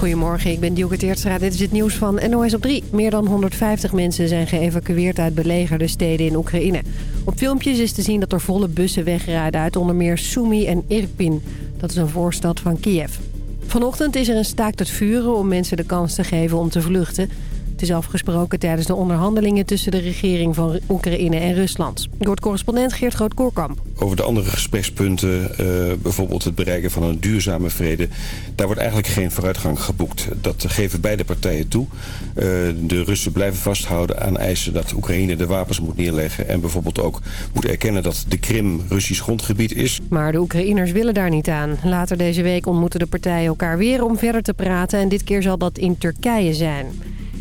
Goedemorgen, ik ben Dielke Teertstra. Dit is het nieuws van NOS op 3. Meer dan 150 mensen zijn geëvacueerd uit belegerde steden in Oekraïne. Op filmpjes is te zien dat er volle bussen wegrijden uit onder meer Sumy en Irpin. Dat is een voorstad van Kiev. Vanochtend is er een staakt het vuren om mensen de kans te geven om te vluchten. Het is afgesproken tijdens de onderhandelingen tussen de regering van Oekraïne en Rusland. Door correspondent Geert Groot-Koorkamp. Over de andere gesprekspunten, uh, bijvoorbeeld het bereiken van een duurzame vrede... daar wordt eigenlijk geen vooruitgang geboekt. Dat geven beide partijen toe. Uh, de Russen blijven vasthouden aan eisen dat Oekraïne de wapens moet neerleggen... en bijvoorbeeld ook moet erkennen dat de Krim Russisch grondgebied is. Maar de Oekraïners willen daar niet aan. Later deze week ontmoeten de partijen elkaar weer om verder te praten... en dit keer zal dat in Turkije zijn.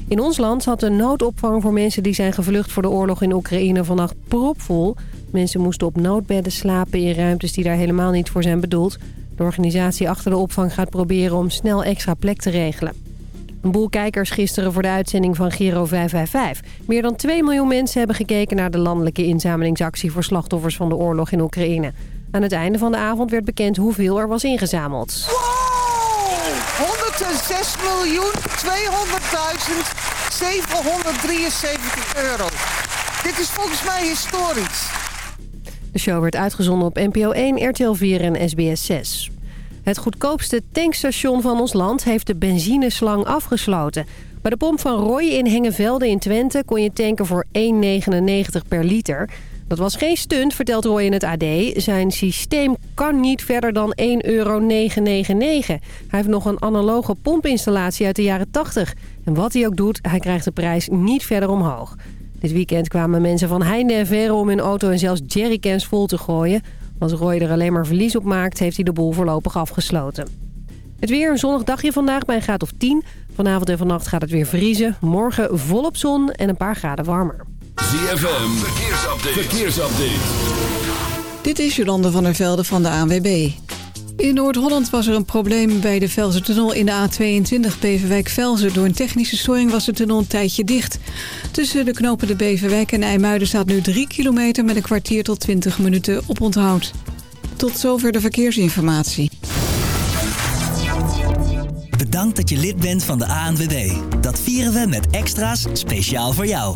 In ons land zat de noodopvang voor mensen die zijn gevlucht voor de oorlog in Oekraïne vannacht propvol. Mensen moesten op noodbedden slapen in ruimtes die daar helemaal niet voor zijn bedoeld. De organisatie achter de opvang gaat proberen om snel extra plek te regelen. Een boel kijkers gisteren voor de uitzending van Giro 555. Meer dan 2 miljoen mensen hebben gekeken naar de landelijke inzamelingsactie voor slachtoffers van de oorlog in Oekraïne. Aan het einde van de avond werd bekend hoeveel er was ingezameld. 106 miljoen 773 euro. Dit is volgens mij historisch. De show werd uitgezonden op NPO 1, RTL 4 en SBS 6. Het goedkoopste tankstation van ons land heeft de benzineslang afgesloten. Bij de pomp van Roy in Hengevelde in Twente kon je tanken voor 1,99 per liter... Dat was geen stunt, vertelt Roy in het AD. Zijn systeem kan niet verder dan 1,999 euro. Hij heeft nog een analoge pompinstallatie uit de jaren 80. En wat hij ook doet, hij krijgt de prijs niet verder omhoog. Dit weekend kwamen mensen van heinde en verre om hun auto en zelfs jerrycans vol te gooien. Als Roy er alleen maar verlies op maakt, heeft hij de boel voorlopig afgesloten. Het weer een zonnig dagje vandaag bij een graad of 10. Vanavond en vannacht gaat het weer vriezen. Morgen volop zon en een paar graden warmer. ZFM, verkeersupdate. verkeersupdate. Dit is Jolande van der Velde van de ANWB. In Noord-Holland was er een probleem bij de Velzen-tunnel in de A22 Beverwijk-Velzen. Door een technische storing was de tunnel een tijdje dicht. Tussen de knopen de Beverwijk en IJmuiden staat nu 3 kilometer... met een kwartier tot 20 minuten op onthoud. Tot zover de verkeersinformatie. Bedankt dat je lid bent van de ANWB. Dat vieren we met extra's speciaal voor jou.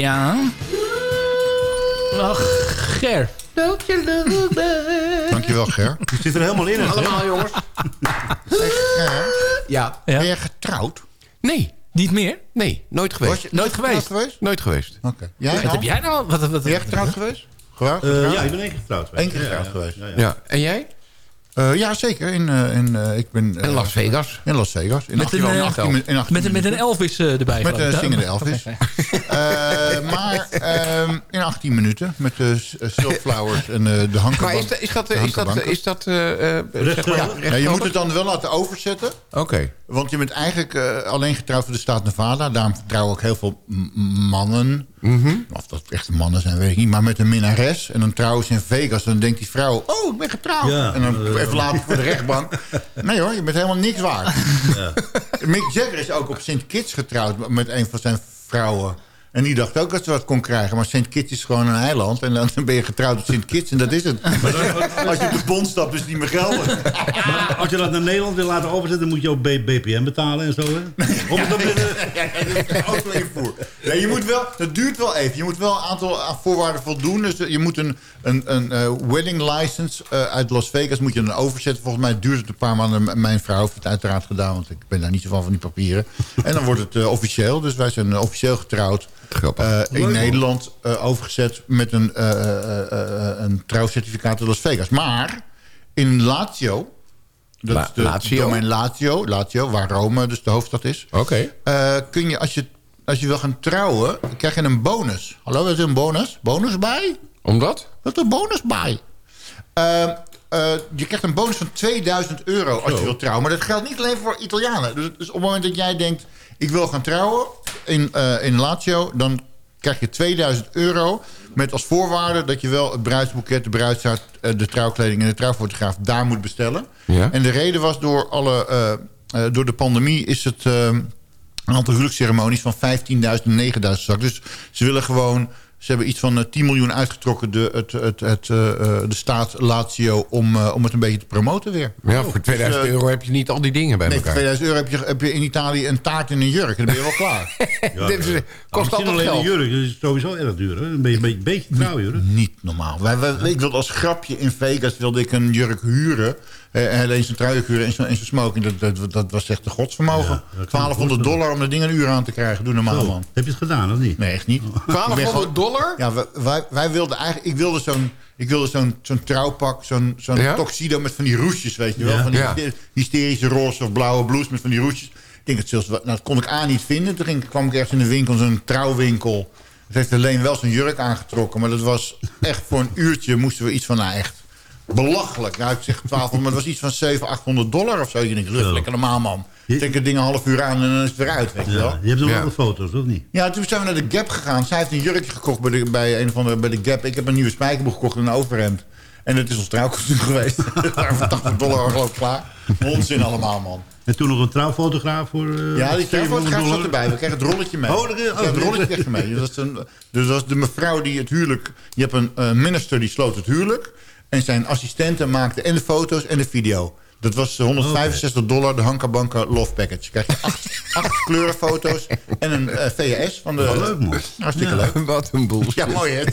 Ja? Ach, Ger. Dankjewel, Ger. Je zit er helemaal in. hè? Allemaal, jongens. Ja. Ben je getrouwd? Nee. Niet meer? Nee, nooit Was geweest. je Nooit geweest. geweest? Nooit geweest. Oké. Jij, Wat heb jij nou? Wat, wat, wat, Ben jij getrouwd geweest? Gewoon Eh, getrouwd? ja, ik ben één keer getrouwd geweest. Eén keer Ja, getrouwd ja, geweest. Ja, ja. Ja. En jij? Eh, ja, zeker. In, eh, in, eh, ik ben, eh, In Las Vegas. In Las Vegas. In Met 18, een, in 18 min- in 18 Met, een- met een. Elvis eh, erbij. Met ik. zingende Elvis. Eh, maar ehm, in 18 minuten. Met de Silkflowers en eh, de Maar hankerbank. is, dat- is dat... Is dat, is dat zeg maar, Ja, je moet het dan wel laten overzetten. Oké. Want je bent eigenlijk eh, alleen getrouwd voor de staat Nevada. Daarom trouwen ook heel veel mannen. Mhm. Of dat echte mannen zijn, weet ik niet. Maar met een minnares. En dan trouwen ze in Vegas. Dan denkt die vrouw, oh, ik ben getrouwd. Ja, en dan even later voor de rechtbank. Nee hoor, je bent helemaal niks waard. Mick Jagger is ook op St. Kitts getrouwd met een van zijn vrouwen. En die dacht ook dat ze wat kon krijgen. Maar St. Kitts is gewoon een eiland. En dan ben je getrouwd op St. Kitts en dat is het. Als je op de pont stapt, is het niet meer geldig. Maar als je dat naar Nederland wil laten overzetten... dan moet je ook BPM betalen en zo. Hè? Om het op de- Auto-invoer. Ja, je moet wel, dat duurt wel even. Je moet wel een aantal aan voorwaarden voldoen. Dus je moet een, een, een eh, wedding license eh, uit Las Vegas moet je dan overzetten. Volgens mij duurt het een paar maanden. Mijn vrouw heeft het uiteraard gedaan, want ik ben daar niet zo van van die papieren. En dan wordt het eh, officieel. Dus wij zijn eh, officieel getrouwd. Grappig. eh, in. Nederland eh, overgezet met een, eh, eh, eh, eh, een trouwcertificaat uit Las Vegas. Maar in Lazio... Dat La- is de Lazio? domein Lazio, Lazio, waar Rome dus de hoofdstad is. Oké. Eh, kun je als, je, als je wil gaan trouwen, krijg je een bonus. Hallo, wat is een bonus? Bonus bij? Omdat? Wat is een bonus bij? Eh, eh, je krijgt een bonus van 2000 euro als je wilt trouwen. Maar dat geldt niet alleen voor Italianen. Dus, dus op het moment dat jij denkt, ik wil gaan trouwen in, eh, in Lazio... dan krijg je 2000 euro met als voorwaarde... dat je wel het bruidsboeket, de bruidstaart, eh, de trouwkleding... en de trouwfotograaf daar moet bestellen. Ja. En de reden was door, alle, eh, door de pandemie is het... een aantal huwelijksceremonies van 15.000 en 9.000 zak. Dus ze willen gewoon... Ze hebben iets van eh, 10 miljoen uitgetrokken, de, het, het, het, eh, eh, de staat Lazio... Om, eh, om het een beetje te promoten weer. Ja, voor 2000 Dus, eh, euro heb je niet al die dingen bij Nee, voor elkaar. 2000 euro heb je, heb je in Italië een taart en een jurk. En dan ben je wel klaar. Ja, Dit is- eh, kost misschien altijd alleen geld. een jurk. Dat is sowieso erg duur. Hè? Een beetje, beetje, beetje trouwjurk. Niet normaal. Wij, wij, ik wilde als grapje in Vegas wilde ik een jurk huren. Eh, alleen zijn truijuk huren en zijn en zijn smoking. Dat, dat, dat was echt de godsvermogen. Ja, dat kan ik 1200 voorstellen. dollar om dat ding een uur aan te krijgen. Doe normaal, Zo, man. Heb je het gedaan of niet? Nee, echt niet. Ik ben 1200 gewoon- dollar? Ja, wij- wij, wij wilden eigenlijk... Ik wilde zo'n ik wilde zo'n zo'n trouwpak, zo'n zo'n Ja? tuxedo met van die roesjes, weet je wel. Ja. Van die Ja. hysterische roze of blauwe blouse met van die roesjes. Ik denk het zelfs, nou, dat kon ik A niet vinden. Toen ging, kwam ik ergens in de winkel, zo'n trouwwinkel. Het heeft alleen wel zijn jurk aangetrokken. Maar dat was echt voor een uurtje moesten we iets van, nou echt belachelijk. Nou, ik zeg 1200, maar het was iets van 700, 800 dollar of zo. Je denkt, Zo. lekker normaal man. Trek het ding een half uur aan en dan is het weer uit, weet je wel. Ja, je hebt nog wel de foto's, of niet? Ja, toen zijn we naar de Gap gegaan. Zij heeft een jurkje gekocht bij de, bij een van de, bij de Gap. Ik heb een nieuwe spijkerbroek gekocht en een overhemd. En het is ons trouwkostuum geweest. Daar voor 80 dollar geloof ik klaar. Onzin allemaal, man. En toen nog een trouwfotograaf voor... eh, Ja, die 700 trouwfotograaf zat erbij. We kregen het rolletje mee. Oh, dat- oh, Ja, het rolletje kreeg je mee. Dus dat, is een, dus dat is de mevrouw die het huwelijk... Je hebt een eh, minister die sloot het huwelijk. En zijn assistenten maakten en de foto's en de video. Dat was eh, 165 dollar, de Hanka Banka Love Package. Krijg je acht, acht kleurenfoto's en een eh, VHS van de... Wel leuk, man. Hartstikke Ja. leuk. Wat een boel. Ja, mooi hè?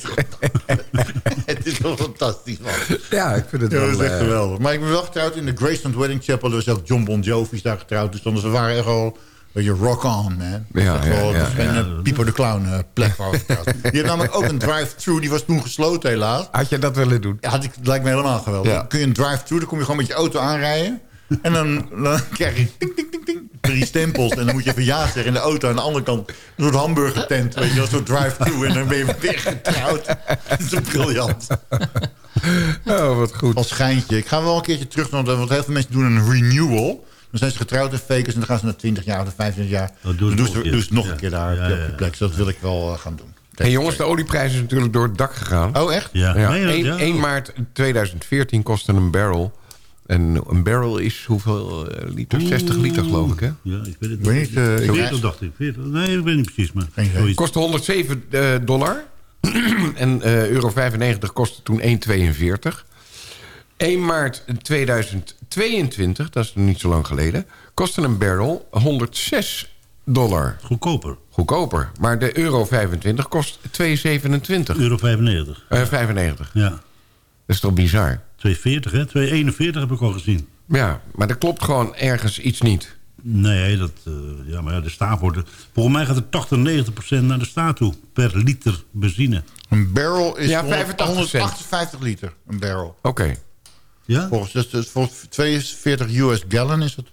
het is wel fantastisch, man. Ja, ik vind het Ja, wel... dat is echt eh, geweldig. Maar ik ben wel getrouwd in de Graceland Wedding Chapel. Er was ook John Bon Jovi is daar getrouwd. Dus dan, ze waren echt al... Je, rock on, man. Dat Ja, ja, wel- ja, dat geen ja. Pipo de Clown eh, plek. Die heeft namelijk ook een drive-thru. Die was toen gesloten helaas. Had je dat willen doen? Ja, had ik, lijkt me helemaal geweldig. Ja. Kun je een drive-thru, dan kom je gewoon met je auto aanrijden. En dan, dan krijg je drie stempels. En dan moet je even ja zeggen in de auto. Aan de andere kant een soort hamburgertent. Weet je, soort drive-thru. En dan ben je weer getrouwd. Dat is briljant. Oh, wat goed. Als schijntje. Ik ga wel een keertje terug. Want want heel veel mensen doen een renewal. Dan zijn ze getrouwd in Vegas. En dan gaan ze na 20 jaar of 25 jaar. Oh, doen dan ze doen nog ze een keer. doen ze nog Ja. een keer daar Ja, op plek. Dus dat wil ik wel eh, gaan doen. Hey, jongens, de olieprijs is natuurlijk door het dak gegaan. Oh, echt? Ja, Ja, Meen je dat? 1, Ja. 1 maart 2014 kostte een barrel. En een barrel is hoeveel eh, liter? 60 liter geloof ik, hè? Ja, ik weet het Ik weet niet. eh, ik 40 dacht ik. 40. Nee, ik weet niet precies. Maar zoiets. Kostte 107 eh, dollar. en eh, euro 95 kostte toen 1,42. 1 maart 2022, dat is nog niet zo lang geleden... kostte een barrel 106 dollar. Goedkoper. Goedkoper. Maar de euro 25 kost 2,27. Euro 95. Eh 95. Ja. Dat is toch bizar? 240, hè? 241 heb ik al gezien. Ja, maar er klopt gewoon ergens iets niet. Nee, dat, eh, ja, maar ja, de staat wordt... Volgens mij gaat er 80, 90 procent naar de staat toe. Per liter benzine. Een barrel is Ja, 100 85 cent. 158 liter. Een barrel. Oké. Ja? Volgens, dat is volgens 42 US gallon is het.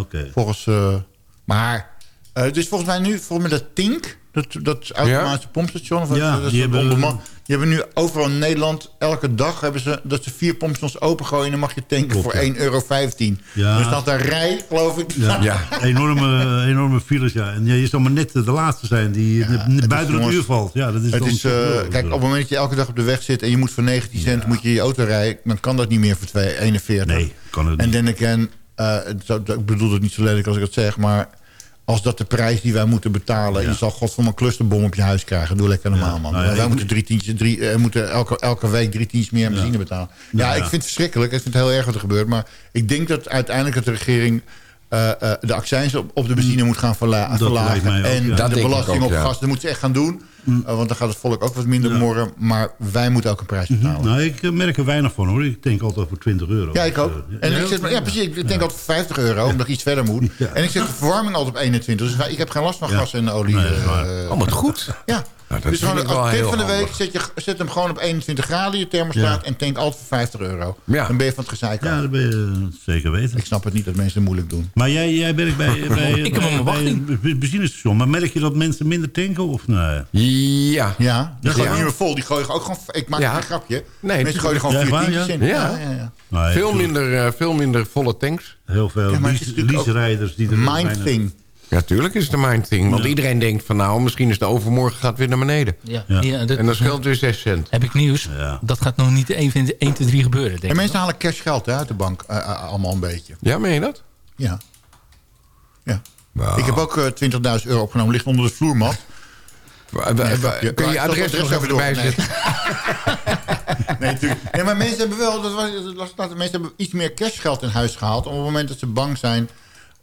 Oké. Volgens, eh, maar eh, het is volgens mij nu, volgens mij dat Tink, dat, dat automatische pompstation, of Ja, dat die dat hebben- die hebben nu overal in Nederland, elke dag hebben ze, dat ze vier pompstations opengooien en dan mag je tanken Klopt, voor ja. 1,15 euro. Ja. Er staat daar rij, geloof ik. Ja, Ja. Enorme, enorme files, ja. En ja, je zal maar net de laatste zijn die Ja, net het is, buiten het jongens, uur valt. Ja, dat is Het dan is, eh, kijk, op het moment dat je elke dag op de weg zit en je moet voor 19 cent moet je je auto rijden, dan kan dat niet meer voor 2,41. Nee, kan het En niet. then again, eh, het zou- ik bedoel het niet zo lelijk als ik het zeg, maar als dat de prijs die wij moeten betalen... Ja. je zal godverdomme een clusterbom op je huis krijgen. Doe lekker normaal, Ja. man. Nou ja, wij ik- moeten, drie tientjes, drie, eh, moeten elke, elke week drie tientjes meer benzine betalen. Ja, ja. ik vind het verschrikkelijk. Ik vind het heel erg wat er gebeurt. Maar ik denk dat uiteindelijk dat de regering... eh, eh, de accijns op, op de benzine moet gaan verla-. Dat lijkt verlagen. mij ook, en ja. Dat de belasting ook, op ja. gas, dat moeten ze echt gaan doen. Eh, want dan gaat het volk ook wat minder morren. Maar wij moeten ook een prijs betalen. Nou, ik eh, merk er weinig van, hoor. Ik denk altijd voor 20 euro. Ja, ik ook. Dus, En eh, ik zit, ja, precies. Ik denk altijd 50 euro, omdat ik iets verder moet. En ik zet de verwarming altijd op 21. Dus ik heb geen last van Ja. gas en olie. Nee, eh, Oh, wat goed. ja. Nou, dat dus gewoon als tip van de week zet, je, zet hem gewoon op 21 graden, je thermostaat. Ja. En tank altijd voor 50 euro. Ja. Dan ben je van het gezeik af. Ja, dat ben je eh, zeker weten. Ik snap het niet dat mensen het moeilijk doen. Maar jij, jij werkt bij, bij, Ik heb bij, bij een be- benzinestation. Maar merk je dat mensen minder tanken? Of nee? Ja. Ja, die gooien Ja. niet meer vol. Die gooien ook gewoon... Ik maak Ja. geen grapje. Nee, mensen gooien gewoon vier tientjes ja? in. Ja. ja, ja. Nee, Veel ik- minder, eh, veel minder volle tanks. Heel veel lease-rijders die er Mind thing. Ja, tuurlijk is het de mind thing. Want Ja. iedereen denkt van nou, misschien is de overmorgen gaat weer naar beneden. Ja, Ja. ja, dat, En dan scheelt weer 6 cent. heb ik nieuws. Ja. Dat gaat nog niet 1, 1 2, 3 gebeuren, denk En ik. mensen halen cashgeld hè, uit de bank. eh, eh, allemaal een beetje. Ja, meen je dat? Ja. ja. Ik heb ook eh, 20.000 euro opgenomen. Ligt onder de vloermat. Nee. Kun je je adres nog even erbij zetten? Nee, natuurlijk. Nee, maar mensen hebben wel... Dat was, dat was, mensen hebben iets meer cashgeld in huis gehaald. Op het moment dat ze bang zijn...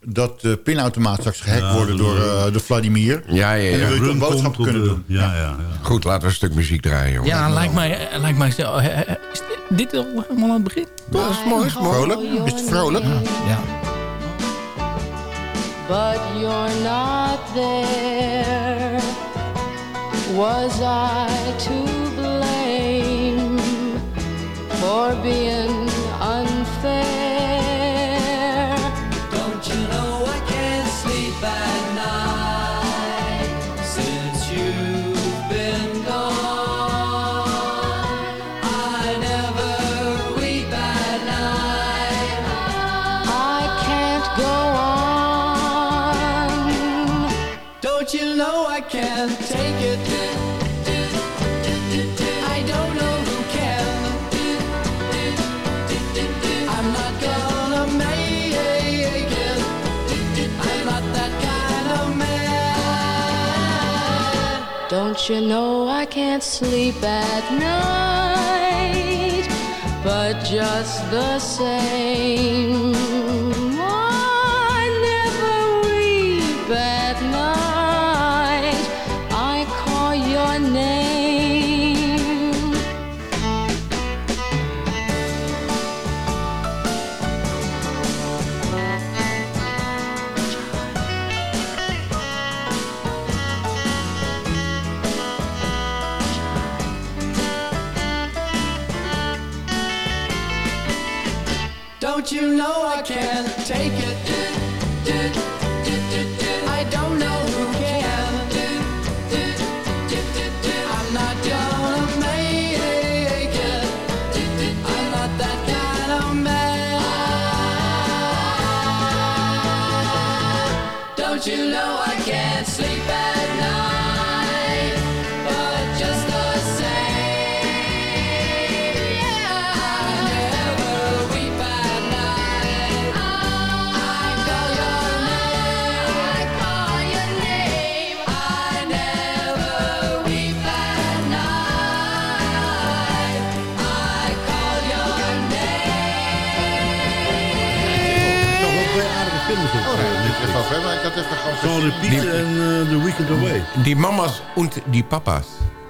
dat de pinautomaat straks gehackt Ja, worden door, de- eh, de Vladimir. Ja, ja, En dan ja. wil je boodschappen komt kunnen doen. Ja, ja, ja. Goed, laten we een stuk muziek draaien. Hoor. Ja, lijkt mij, eh, lijkt mij zo. Is dit al helemaal aan het begin? dat is mooi. Is mooi. Vrolijk? Is het vrolijk? Ja. but you're not there. Was I to blame for being You know I can't sleep at night? But just the same, Zo'n repeat en eh, The Weekend Away. Die mama's en die papa's.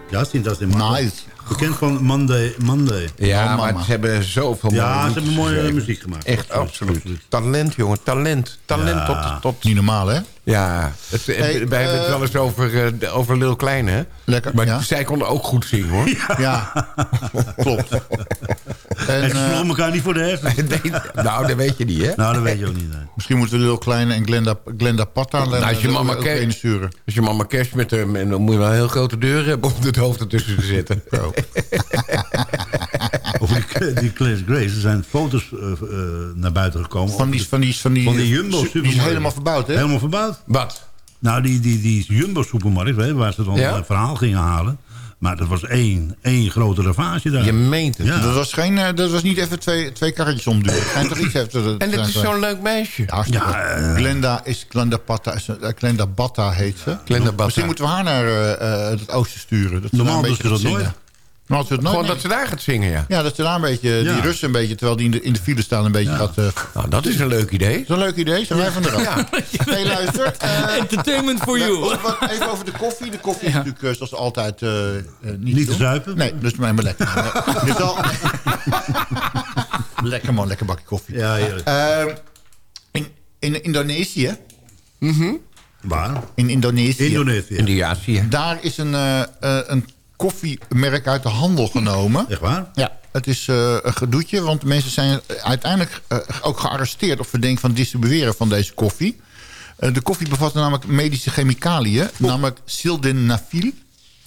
Ja, zien dat in Nice. Bekend van Monday. Monday. Ja, maar ze hebben zoveel Ja, mooie ze hebben mooie geschreven. muziek gemaakt. Echt, absoluut. Talent, jongen, talent. Talent Ja. tot, tot... Niet normaal, hè? Ja, het, Hey, wij hebben het eh, wel eens over, eh, de- over Lil Kleine, hè? Lekker, Maar ja. zij konden ook goed zingen, hoor. Ja, klopt. En, En ze eh, sloegen elkaar niet voor de hersens. Nee, nou, dat weet je niet, hè? Nou, dat weet je ook niet. misschien moeten we Lil Kleine en Glenda, Glenda Patta Nou, als je mama Cash-. Als je mama Cash met hem... en dan moet je wel een heel grote deur hebben om het hoofd ertussen te zetten. Over die, die Class Grace. Er zijn foto's eh, eh, naar buiten gekomen. Van die, van die, van die, Van die Jumbo Die is supermarkt. helemaal verbouwd, hè? Helemaal verbouwd. Wat? Nou, die, die, die Jumbo-supermarkt, weet je, waar ze dan Ja? een verhaal gingen halen. Maar dat was één, één grote ravage daar. Je meent het. Ja. Dat was, geen, eh, dat was niet even twee, twee karretjes omduwen. Het schijnt toch iets te En dit is zo'n leuk meisje. Ja, eh. Glenda is Glenda Patta. Is, eh, Glenda Batta heet ze. Glenda Batta. Misschien moeten we haar naar eh, eh, het oosten sturen. Dat Normaal doen ze beetje dat nooit. Nooit. Gewoon dat ze daar gaat zingen, ja. Ja, dat ze daar een beetje, Ja. die Russen een beetje, terwijl die in de, in de file staan, een beetje gaat... eh, Nou, dat is een leuk idee. dat is een leuk idee, zijn wij van de rand. Ja. Hey, luister. eh, Entertainment for you. wat- wat- even over de koffie. De koffie is natuurlijk eh, zoals altijd eh, eh, niet, Niet te zuipen? Nee, dus maar maar lekker. Eh, al... lekker man, lekker bakje koffie. Ja, heerlijk. Ehm, in, in Indonesië, Waar? in Indonesië, Indonesië. Indiatie. daar is een, eh, eh, een koffiemerk uit de handel genomen. Echt waar? Ja, het is eh, een gedoetje, want mensen zijn uiteindelijk eh, ook gearresteerd... op verdenking van distribueren van deze koffie. Eh, de koffie bevatte namelijk medische chemicaliën, namelijk sildenafil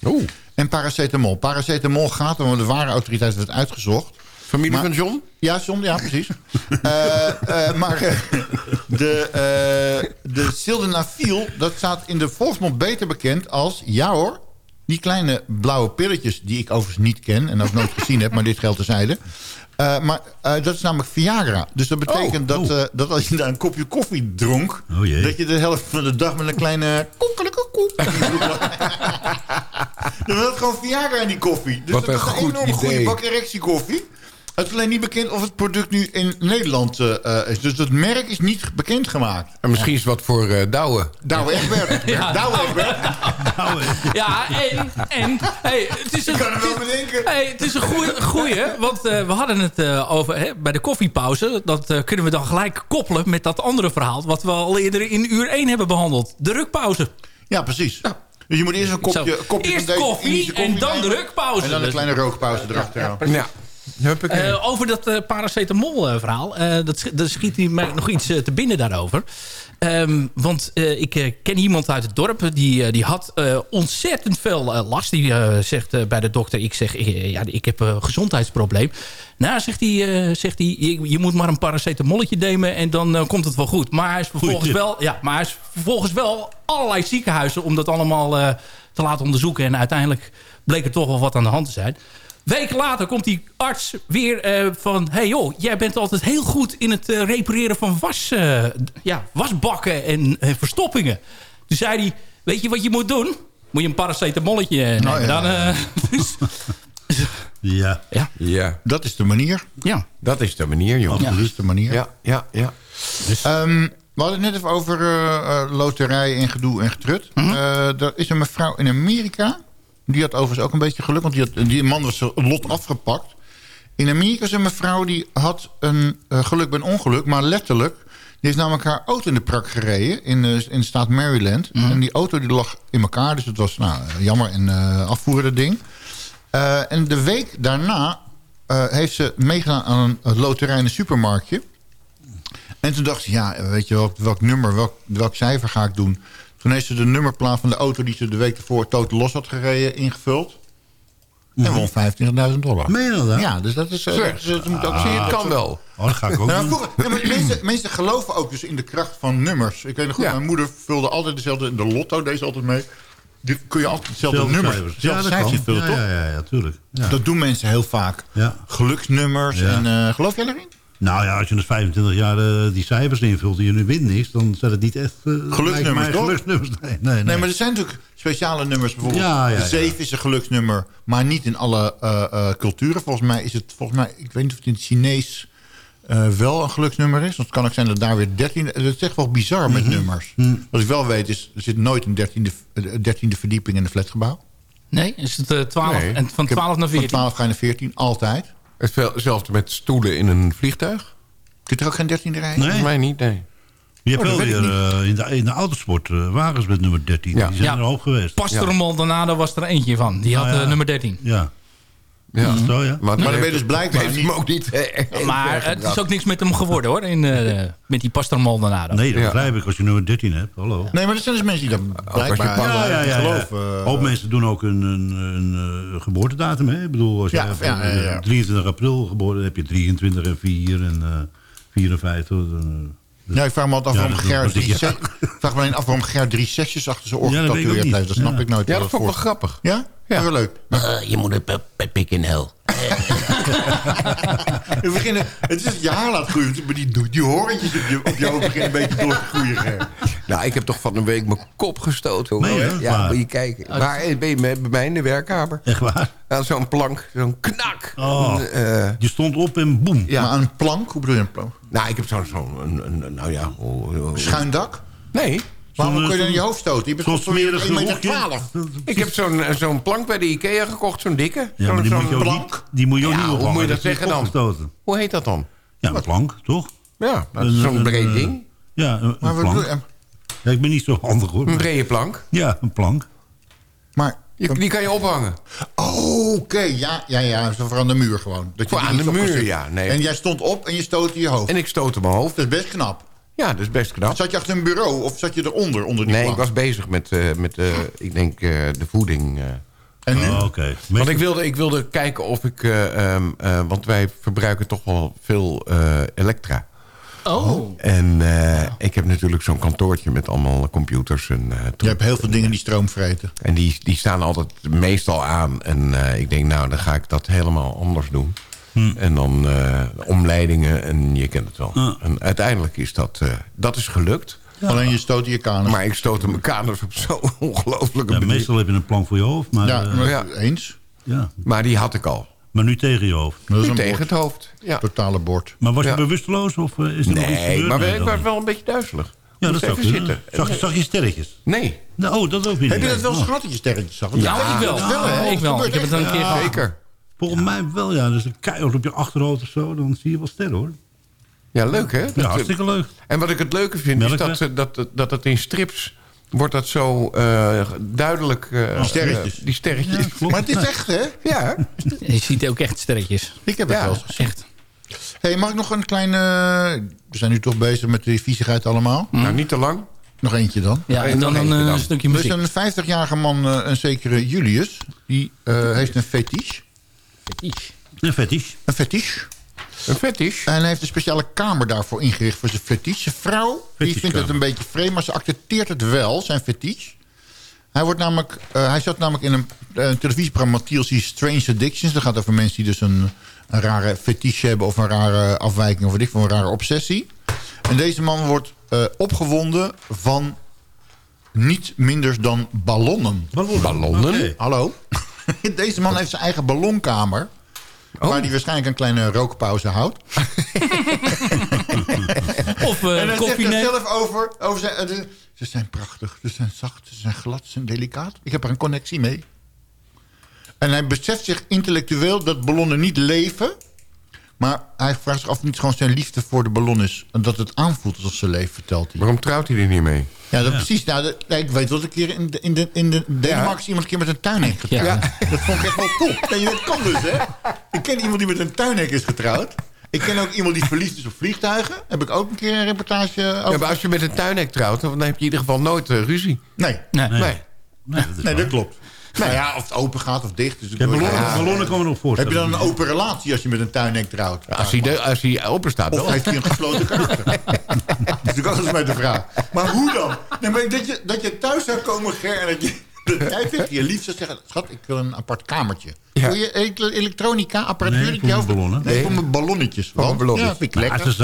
Oeh. en paracetamol. Paracetamol gaat, want de ware autoriteit het uitgezocht. Familie Maar- van John? Ja, John, ja, precies. Maar de, de sildenafil, dat staat in de volksmond beter bekend als... ja hoor, die kleine blauwe pilletjes die ik overigens niet ken... en ook nooit gezien heb, maar dit geldt terzijde... Eh, maar eh, dat is namelijk Viagra. Dus dat betekent Oh, dat, eh, dat als je daar een kopje koffie dronk... Oh dat je de helft van de dag met een kleine koekelijke koek... Dan had gewoon Viagra in die koffie. Dus Wat dat een was een goed enorme goede idee. bak erectiekoffie. Het is alleen niet bekend of het product nu in Nederland eh, eh, is. Dus het merk is niet bekendgemaakt. En misschien is wat voor eh Douwe. Douwe Egbert. Douwe Egbert. Ja, en, en hey, het is een, Ik kan wel het is- bedenken. Hey, het is een goeie, goeie want eh, we hadden het eh, over hè, bij de koffiepauze. Dat eh, kunnen we dan gelijk koppelen met dat andere verhaal... wat we al eerder in uur 1 hebben behandeld. De rukpauze. Ja, precies. Dus je moet eerst een kopje, Zo. kopje Eerst van deze koffie en dan de rukpauze. En dan een Dus- kleine rookpauze erachteraan. Ja. Huppakee. Eh, over dat eh, paracetamol eh, verhaal. dat, dat schiet hij mij nog iets te binnen daarover. Ehm, want ik ken iemand uit het dorp. Die, die had ontzettend veel last. Die zegt bij de dokter. Ik zeg, ja, ik heb een gezondheidsprobleem. Nou, zegt hij, zegt hij je, je moet maar een paracetamolletje nemen. En dan komt het wel goed. Maar hij is vervolgens wel, ja, maar hij is vervolgens wel allerlei ziekenhuizen. Om dat allemaal te laten onderzoeken. En uiteindelijk bleek er toch wel wat aan de hand te zijn. Weken later komt die arts weer eh, van... hey joh, jij bent altijd heel goed in het eh, repareren van was, eh, ja, wasbakken en verstoppingen. Toen zei hij, weet je wat je moet doen? Moet je een paracetamolletje eh, nemen. Nou ja. Dan, eh, dus, Ja. ja, Ja, Dat is de manier. ja. dat is de manier, joh. Dat is de manier. Ja, ja, ja. Ehm, we hadden het net even over loterij en gedoe en getrut. Eh, er is een mevrouw in Amerika. Die had overigens ook een beetje geluk. Want die, had, die man was zijn lot afgepakt. In Amerika is een mevrouw die had een eh, geluk bij een ongeluk. Maar letterlijk. Die heeft namelijk haar auto in de prak gereden. In, de in de staat Maryland. En die auto die lag in elkaar. Dus het was nou, jammer. En eh afvoeren dat ding. Eh, en de week daarna eh, heeft ze meegedaan aan een, een loterij in een supermarktje. En toen dacht ze, ja, weet je welk, welk nummer, welk, welk cijfer ga ik doen? Toen heeft ze de nummerplaat van de auto die ze de week ervoor totaal los had gereden ingevuld. En won 25.000 dollar. Meen je dat? Ja, dus dat is... eh, Zeg. dat dat moet ook Zie je, het kan wel. Oh, dat ga ik ook nou, doen. vroeger, ja, maar mensen, mensen geloven ook dus in de kracht van nummers. Ik weet nog goed, Ja. mijn moeder vulde altijd dezelfde... De lotto deed ze altijd mee. Die kun je altijd hetzelfde Zelfde nummer, cijfers. dat cijfertje kan. vullen, ja, toch? Ja, ja, ja, tuurlijk. Ja. Dat doen mensen heel vaak. Ja. Geluksnummers Ja. en... eh, geloof jij erin? Nou ja, als je dus 25 jaar eh, die cijfers invult en je nu wint niks... dan zijn het niet echt... eh, Geluksnummers, toch? Geluksnummers, nee. nee, nee. Nee, maar er zijn natuurlijk speciale nummers. Bijvoorbeeld Ja, ja, de ja. 7 is een geluksnummer, maar niet in alle eh, eh, culturen. Volgens mij is het, volgens mij, ik weet niet of het in het Chinees eh, wel een geluksnummer is. Want het kan ook zijn dat daar weer 13... Het is echt wel bizar met nummers. Wat ik wel weet is, er zit nooit een dertiende, dertiende verdieping in een flatgebouw. Nee, is het eh, 12 Nee. en van Ik heb- 12 naar 14? Van 12 ga je naar 14, altijd. Hetzelfde met stoelen in een vliegtuig? Zit er ook geen dertiende rij? Nee? Volgens mij niet, nee. Je hebt Oh, wel weer eh, in, de, in de autosport eh, wagens met nummer 13. Ja. Die zijn Ja. er ook geweest. Pastor Maldonado was er eentje van. Die had Nou ja. eh, nummer 13. Ja. Ja. Zo, ja. Maar dan ben je dus blijkbaar heeft niet... hem ook niet... eh, Maar erg het is ook niks met hem geworden hoor. In, eh, met die Pastor Maldonado. Nee, dat Ja. begrijp ik als je nummer 13 hebt. Hallo. Nee, maar er zijn dus mensen die dat blijkbaar Ja, ja, ja. ja. geloven. Ook mensen doen ook een, een, een eh, geboortedatum. Hè? Ik bedoel, als je Ja, van, ja, ja, ja. eh, 23 april geboren dan heb je 23 en 4 en eh 54. dan, eh, Ja, ik vraag me altijd af waarom dat Ger drie vraag me alleen af waarom Ger drie zesjes achter zijn oor dat getatoeëerd niet. heeft. Dat snap Ja. ik nooit. Ja, dat vond ik wel grappig. Ja? Ja. Wel leuk. je moet een pik in hel. We beginnen, het is het je haar laat groeien. Maar die, die horentjes op je, op je hoofd beginnen een beetje door te groeien. Nou, ik heb toch van een week mijn kop gestoten. hoor. Nee, hè? ja, moet je kijken. Waar eh, ben je bij mij in de werkkamer? Echt waar? Aan zo'n plank, zo'n knak. Oh. Eh, Je stond op en boem. ja. Maar een plank, hoe bedoel je een plank? Nou, ik heb zo'n, een- een- nou ja... hoe- Schuin dak? Nee, Waarom kun je dan je hoofd stoten? Je bent Zo'n toch voor je smerig 1,12 meter. geruchje. 12. ik heb zo'n eh, zo'n plank bij de Ikea gekocht, zo'n dikke. Ja, maar zo'n die moet zo'n je ook plank. niet, die moet je ook Ja, niet hoe ophangen. moet je dat is niet zeggen dan? opgestoten. Hoe heet dat dan? Ja, een plank, toch? Ja, dat is Een- zo'n breed ding. Ja, een, Maar wat plank. Ja, ik ben niet zo handig hoor. Een brede plank. Ja, een plank. Maar, Je, die kan je ophangen. oh, oké. Ja, ja, ja. Zo voor aan de muur gewoon. Dat je aan de muur, ja, nee. En jij stond op en je stootte je hoofd. En ik stootte mijn hoofd. Dat is best knap. Ja, dat is best knap. Zat je achter een bureau of zat je eronder, onder die Nee, ik was bezig met, eh, met eh, ik denk, eh, de voeding. eh. En nu? Oh, Oké. Want ik wilde, ik wilde kijken of ik... eh, ehm, eh, want wij verbruiken toch wel veel eh, elektra. Oh. En eh, ik heb natuurlijk zo'n kantoortje met allemaal computers. En, eh, Je hebt heel veel dingen die stroom vreten. en die, die staan altijd meestal aan. En eh, ik denk, nou, dan ga ik dat helemaal anders doen. En dan eh, omleidingen en je kent het wel. Ja. En uiteindelijk is dat, eh, dat is gelukt. Alleen je stootte je kanus. Maar ik stootte mijn kanus op zo'n ongelofelijke Ja, manier. meestal heb je een plank voor je hoofd, maar, ja, eh, maar ja. eens. ja. Maar die had ik al. maar nu tegen je hoofd. Dat is Nu tegen bord. het hoofd. Ja. Totale bord. Maar was je Ja. bewusteloos of is er nog iets Nee, gebeurd? maar Nee, ik was wel een beetje duizelig. Ja, dat zou zitten. Zag, je- zag je sterretjes? Nee. Nou, oh, dat ook niet. Heb je dat wel eens Oh. gehad dat je sterretjes zag? Ja, ik wel. dat wel, hè? ik wel. Ik heb het dan een keer gehad. Zeker. Volgens mij wel, ja. Dus een keihard op je achterhoofd of zo, dan zie je wel sterren, hoor. Ja, leuk hè? Ja, hartstikke leuk. En wat ik het leuke vind, is dat, ze- dat, dat, dat het in strips wordt dat zo eh, duidelijk... eh, sterretjes. eh, die sterretjes. klopt. Maar het is echt, hè? Ja. Je ziet ook echt sterretjes. Ik heb het Ja, wel eens gezien. Echt. Hey, mag ik nog een kleine... We zijn nu toch bezig met die viezigheid allemaal. Nou, niet te lang. Nog eentje dan. Ja, en Nog dan een eentje eh, dan. stukje Er muziek. is een 50-jarige man, eh, een zekere Julius. Die eh, heeft een fetiche. Een fetish. Een fetiche. Een fetish. En hij heeft een speciale kamer daarvoor ingericht voor zijn fetiche. Zijn vrouw die vindt het een beetje vreemd, maar ze accepteert het wel, zijn fetiche. Hij, wordt namelijk, eh, hij zat namelijk in een, eh, een televisieprogramma TLC Strange Addictions. Dat gaat over mensen die dus een, een rare fetiche hebben... of een rare afwijking of ik veel, een rare obsessie. En deze man wordt eh, opgewonden van niet minder dan ballonnen. Ballonnen? Hallo? Deze man heeft zijn eigen ballonkamer. Waar hij waarschijnlijk een kleine rookpauze houdt. Of eh, En hij zegt koffie er zelf over... over zijn, eh, de- ze zijn prachtig, ze zijn zacht, ze zijn glad, ze zijn delicaat. Ik heb er een connectie mee. En hij beseft zich intellectueel dat ballonnen niet leven... maar hij vraagt zich af of niet gewoon zijn liefde voor de ballon is... en dat het aanvoelt alsof ze leven, vertelt hij. Waarom trouwt hij er niet mee? Ja, dat precies. Nou, dat, ik weet wel dat een keer in de, in de, in de Denemarken is iemand een keer met een tuinhek getrouwd. Ja. Dat vond ik echt wel top. Nee, dat kan dus, hè? Ik ken iemand die met een tuinhek is getrouwd. Ik ken ook iemand die verliefd is op vliegtuigen. Heb ik ook een keer een reportage over. Ja, maar als je met een tuinhek trouwt, dan heb je in ieder geval nooit eh, ruzie. Nee, Nee. Nee. Nee, dat klopt. Nou ja, of het open gaat of dicht. Dus ik Ja, ballonnen, ja. ballonnen kan me nog Heb voorstellen. je dan een open relatie als je met een tuinhek trouwt? Als hij, de, als hij open staat, Of wel. heeft hij een gesloten karakter? dat is natuurlijk altijd maar de vraag. Maar hoe dan? Nee, maar dat, je, dat je thuis zou komen, Ger, en dat je, Jij tegen je liefste zeggen, schat, ik wil een apart kamertje. Ja. Wil je ele- elektronica, apparatuur? Nee, dat voor je mijn ballonnen. Nee, voor mijn ballonnetjes. mijn Want- ballonnetjes. Ja, vind ik lekker.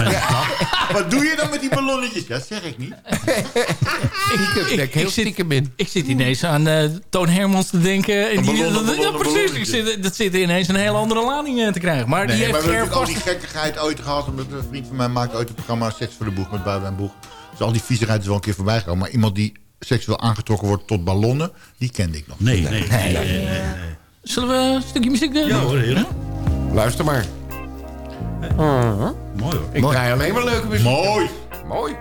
Wat doe je dan met die ballonnetjes? Dat zeg ik niet. Stiekem, denk heel stiekem in. Ik zit ineens aan eh, Toon Hermans te denken. En die, ja, precies. Ik zit, dat zit ineens een hele andere lading eh, te krijgen. Maar Nee, die maar heeft hebben al die gekkigheid ooit gehad. Omdat een vriend van mij maakt ooit een programma Seks voor de Boeg met Buiten en Boeg. Dus al die viezigheid is wel een keer voorbij gekomen. Maar iemand die seksueel aangetrokken wordt tot ballonnen, die kende ik nog. Nee, nee, nee. nee, nee, nee. Zullen we een stukje muziek doen? Ja hoor, heerlijk. Luister maar. Mooi hoor. Ik draai alleen maar leuke muziek. Mooi! Mooi.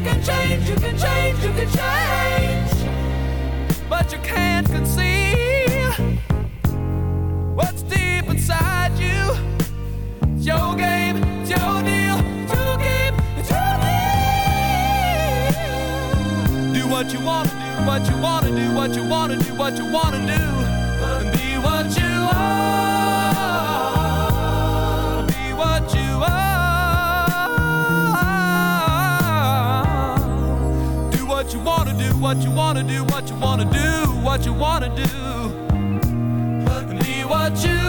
Can change, you can change, you can change. But you can't conceal what's deep inside you. It's your game, it's your deal, it's your game, it's your deal. Do what you wanna do, what you wanna do, what you wanna do, what you wanna do. You wanna do, what you wanna do, what you wanna do, what you wanna do. Be what you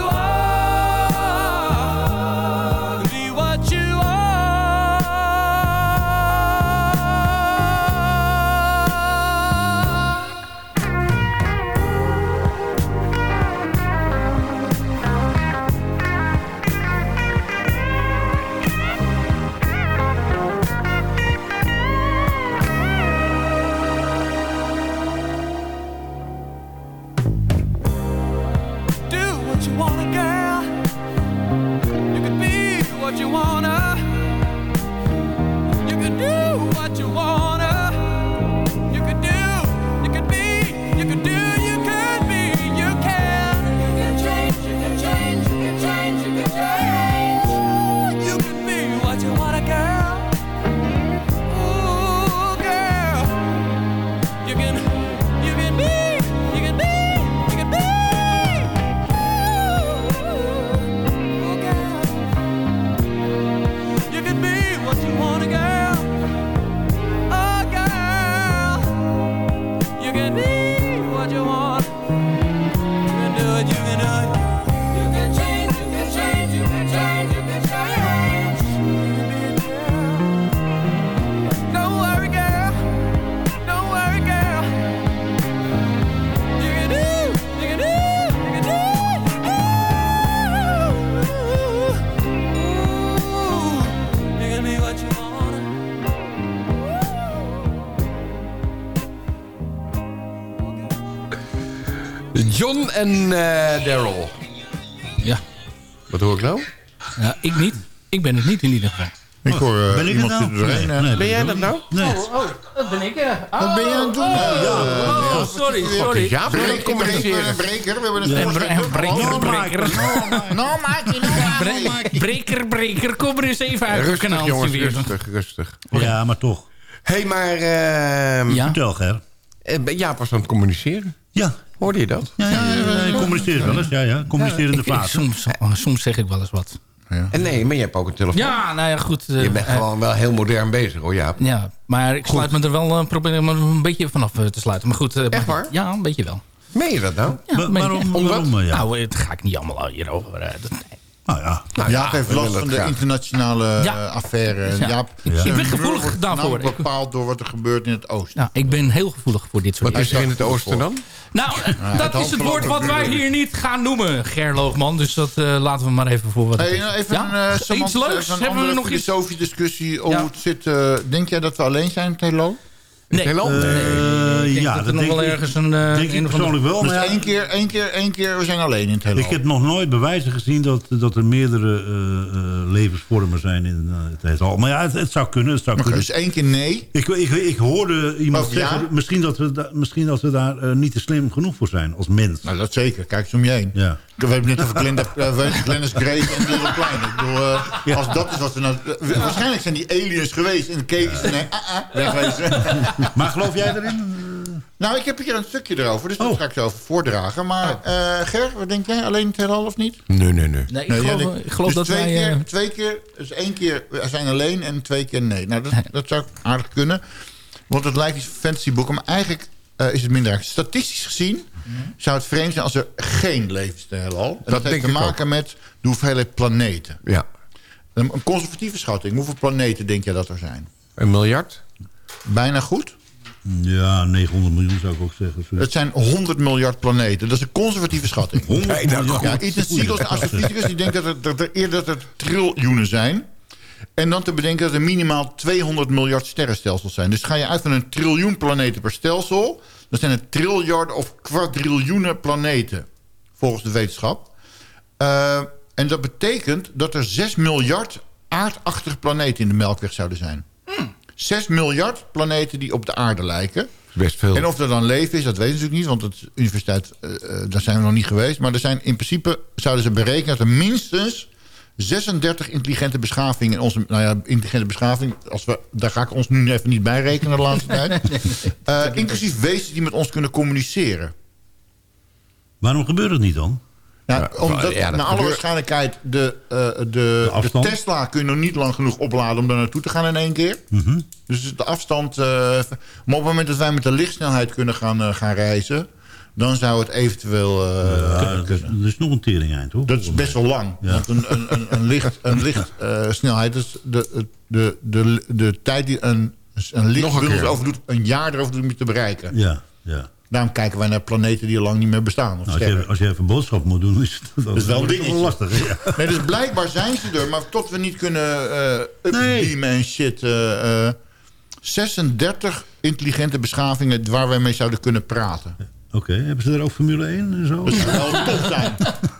John en eh Daryl. Ja. Wat hoor ik nou? Ja, ik niet. Ik ben het niet in ieder geval. Ik hoor eh, Ben ik iemand nou? zit doorheen. Nee, nee, Ben jij dat nou? Nee. Oh, oh, dat ben ik. ja. Wat ben je aan het doen? Oh, oh, ja. sorry, sorry. Ja, Breker, communiceren. breker. We hebben een breker, Hallo, breker. No, Mikey, no, Mikey. Bre- Breker, breker, kom er eens even uit het Rustig kanaaltje jongens, weer. rustig, rustig. Ja, maar toch. Hé, hey, maar ehm Ja? Vertel, Ger. eh, Jaap was aan het communiceren. Ja. Hoorde je dat? Ja, ja, ja, ik communiceer wel eens. Ja, ja. Communicerende Ik- ik- fase. soms, oh, soms zeg ik wel eens wat. En nee, maar je hebt ook een telefoon. Ja, nou ja, goed. eh, Je bent eh, gewoon wel heel modern bezig hoor, Jaap. Ja, maar ik sluit me er wel een probleem om een beetje vanaf eh, te sluiten. Maar goed. eh, Echt waar? Ja, een beetje wel. Meen je dat nou? Ja, waarom? Waarom eh, ja. Nou, het ga ik niet allemaal hierover. eh, dat- nee. Nou ja. Nou Jaap heeft last van de graag. internationale Ja. eh, affaire. Ja. Jaap, Ik ben gevoelig humeur wordt daarvoor. Ik- bepaald door wat er gebeurt in het oosten. Nou, ik ben heel gevoelig voor dit soort Wat is dingen. er in het oosten dan? Nou, eh, het dat is het woord wat wij hier niet gaan noemen, Gerloogman. Dus dat eh, laten we maar even voor wat het Hey, is. nou, even Ja? een, eh, Iets leuks? een Hebben we nog iets? filosofische discussie hoe Ja. het zit. eh, denk jij dat we alleen zijn in het heelal? Nee, Heelal? Eh, ik denk ja, dat er nog denk wel ik- ergens een... eh, denk ik of andere- persoonlijk wel. Dus Maar ja, één keer, één keer, één keer, we zijn alleen in het heelal. ik heb nog nooit bewijzen gezien dat, dat er meerdere eh, eh, levensvormen zijn in eh, het heelal. Maar ja, het, het zou kunnen. Het zou kunnen. dus één keer nee. Ik, ik, ik hoorde iemand Of ja? zeggen, misschien dat, we da- misschien dat we daar eh, niet te slim genoeg voor zijn als mens. Nou, dat zeker. Kijk eens om je heen. Ja. We hebben net over Glenda, uh, Glennis Grace en Little Klein. Ik bedoel, eh, als dat is wat we nou... eh, waarschijnlijk zijn die aliens geweest en keken ze... Nee, wegwezen. Maar geloof jij erin? nou, ik heb hier een stukje erover, dus dat Oh. ga ik zo over voordragen. Maar eh, Ger, wat denk jij? Alleen het heelal of niet? Nee, nee, nee. Nee, ik Nee, geloof, ik- ik dus dat twee wij... Keer, twee keer, dus één keer we zijn alleen en twee keer nee. Nou, dat, dat zou aardig kunnen. Want het lijkt iets fantasyboeken, maar eigenlijk eh, is het minder erg. Statistisch gezien zou het vreemd zijn als er geen leven is in het heelal. En dat, denk heeft te maken met de hoeveelheid planeten. Ja. Een, een conservatieve schatting. Hoeveel planeten denk jij dat er zijn? Een miljard? Bijna goed. Ja, 900 miljoen zou ik ook zeggen. Het zijn 100 miljard planeten. Dat is een conservatieve schatting. 100 miljard. Ja, Ethan Siegel, de astrofysicus, die denkt dat er, dat er eerder dat er triljoenen zijn. En dan te bedenken dat er minimaal 200 miljard sterrenstelsels zijn. Dus ga je uit van een triljoen planeten per stelsel... dan zijn het triljarden of kwadriljoenen planeten, volgens de wetenschap. Eh, en dat betekent dat er 6 miljard aardachtige planeten in de Melkweg zouden zijn. 6 miljard planeten die op de aarde lijken. Best veel. En of er dan leven is, dat weten ze natuurlijk niet. Want het universiteit, eh, eh, daar zijn we nog niet geweest. Maar er zijn in principe, zouden ze berekenen... dat er minstens 36 intelligente beschavingen in onze... Nou ja, intelligente beschaving, als we, daar ga ik ons nu even niet bij rekenen de laatste tijd. Eh, inclusief wezens die met ons kunnen communiceren. Waarom gebeurt het niet dan? Nou, Ja, omdat ja, naar alle gebeurt- waarschijnlijk de, eh, de, de, afstand? Tesla kun je nog niet lang genoeg opladen om daar naartoe te gaan in één keer. Mhm. Dus de afstand... eh, maar op het moment dat wij met de lichtsnelheid kunnen gaan, gaan reizen... dan zou het eventueel... eh, Ja, dat, is, dat is nog een tering eind, hoor. dat is best wel lang. Ja. Want een, een, een, een licht, een licht eh, snelheid is de, de, de, de tijd die een, een lichtbundel erover doet... een jaar erover doet om je te bereiken. Ja, ja. Daarom kijken wij naar planeten die al lang niet meer bestaan. Of Nou, als, je, als je even boodschap moet doen, is het, Dat is wel een dingetje. lastig. hè? Ja. Nee, dus blijkbaar zijn ze er, maar tot we niet kunnen eh Nee. upbeamen en shit. eh, eh, 36 intelligente beschavingen waar wij mee zouden kunnen praten. Oké, hebben ze er ook Formule 1 en zo? Dat zou wel tof zijn.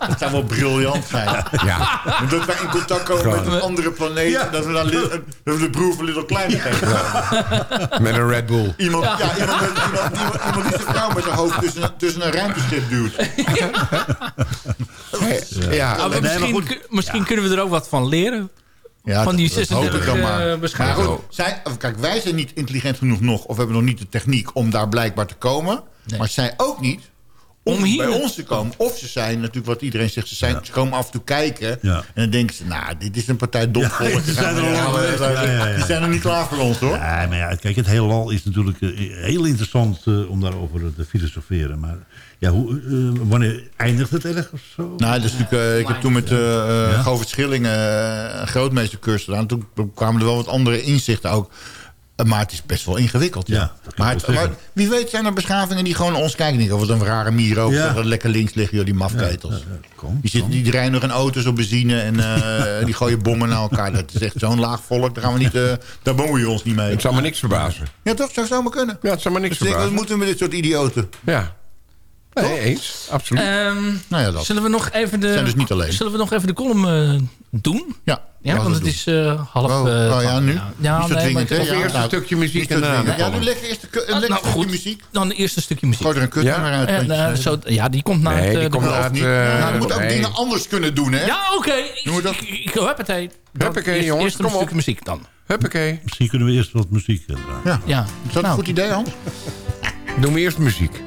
Dat zou wel briljant zijn. Ja. Dat wij in contact komen met een andere planeet. Dat we dan dat we de broer van Little Klein krijgen. Met een Red Bull. Iemand, ja, iemand, iemand, iemand, iemand die zijn vrouw met zijn hoofd tussen, tussen een ruimteschip duwt. Ja, nou, maar maar misschien misschien kunnen we er ook wat van leren. Ja, Van die dat- dat hoop ik 36 dan maar. eh, Maar goed, zij, kijk, wij zijn niet intelligent genoeg nog... of hebben nog niet de techniek om daar blijkbaar te komen. Maar zij ook niet om, Om hier- bij ons te komen. Of ze zijn, natuurlijk wat iedereen zegt... ze, zijn, ze komen af en toe kijken... Ja. en dan denken ze... nou, dit is een partij dom Ja, ze zijn er al. Die zijn er niet klaar voor ons, hoor. Ja, maar ja, kijk, het heelal is natuurlijk eh, heel interessant eh, om daarover te filosoferen. Maar ja, hoe, eh, wanneer eindigt het ergens zo? Nou, natuurlijk, eh, ik heb toen met Ja. Govert Schilling een grootmeestercursus gedaan. Toen kwamen er wel wat andere inzichten ook. Eh, Maar het is best wel ingewikkeld, ja. Maar, het- wie weet zijn er beschavingen die gewoon ons kijken. Niet, of het een rare mier ook, Ja. dat er lekker links liggen, joh, die mafketels. Ja, ja, kom, die, zitten, die rijden nog in auto's op benzine en eh, die gooien bommen naar elkaar. Dat is echt zo'n laag volk, daar, gaan we niet, eh, daar bemoeien we ons niet mee. Het zou me niks verbazen. Ja, toch? Zou zomaar kunnen. Ja, het zou me niks Dus wat verbazen. moeten we met dit soort idioten? Ja. Nee, eens. Absoluut. Ehm, Nou ja, dat. zullen we nog even de... Zijn dus niet alleen. Zullen we nog even de column eh, doen? Ja. Ja, want het is eh, half... Oh, eh, oh ja, nu? Ja, Niet zo nee, maar- hè? Of eerst een stukje muziek en. Ja, doe lekker eerst een, nou, stukje goed. muziek. Dan eerst een stukje muziek. Gooi er een kut Ja. maar uit. En, eh, zo, ja, die komt naar Nee, het... die eh, komt naar het... Nou, je moet ook nee. dingen anders kunnen doen, hè? Ja, oké. Doen we dat? Ik, ik, ik heb het heen. Huppakee, Eerst- jongens, Eerst een kom op. stukje muziek dan. Huppakee. Misschien kunnen we eerst wat muziek draaien. Ja. Ja. Is dat Nou, een goed idee, Hans? Doen we eerst muziek.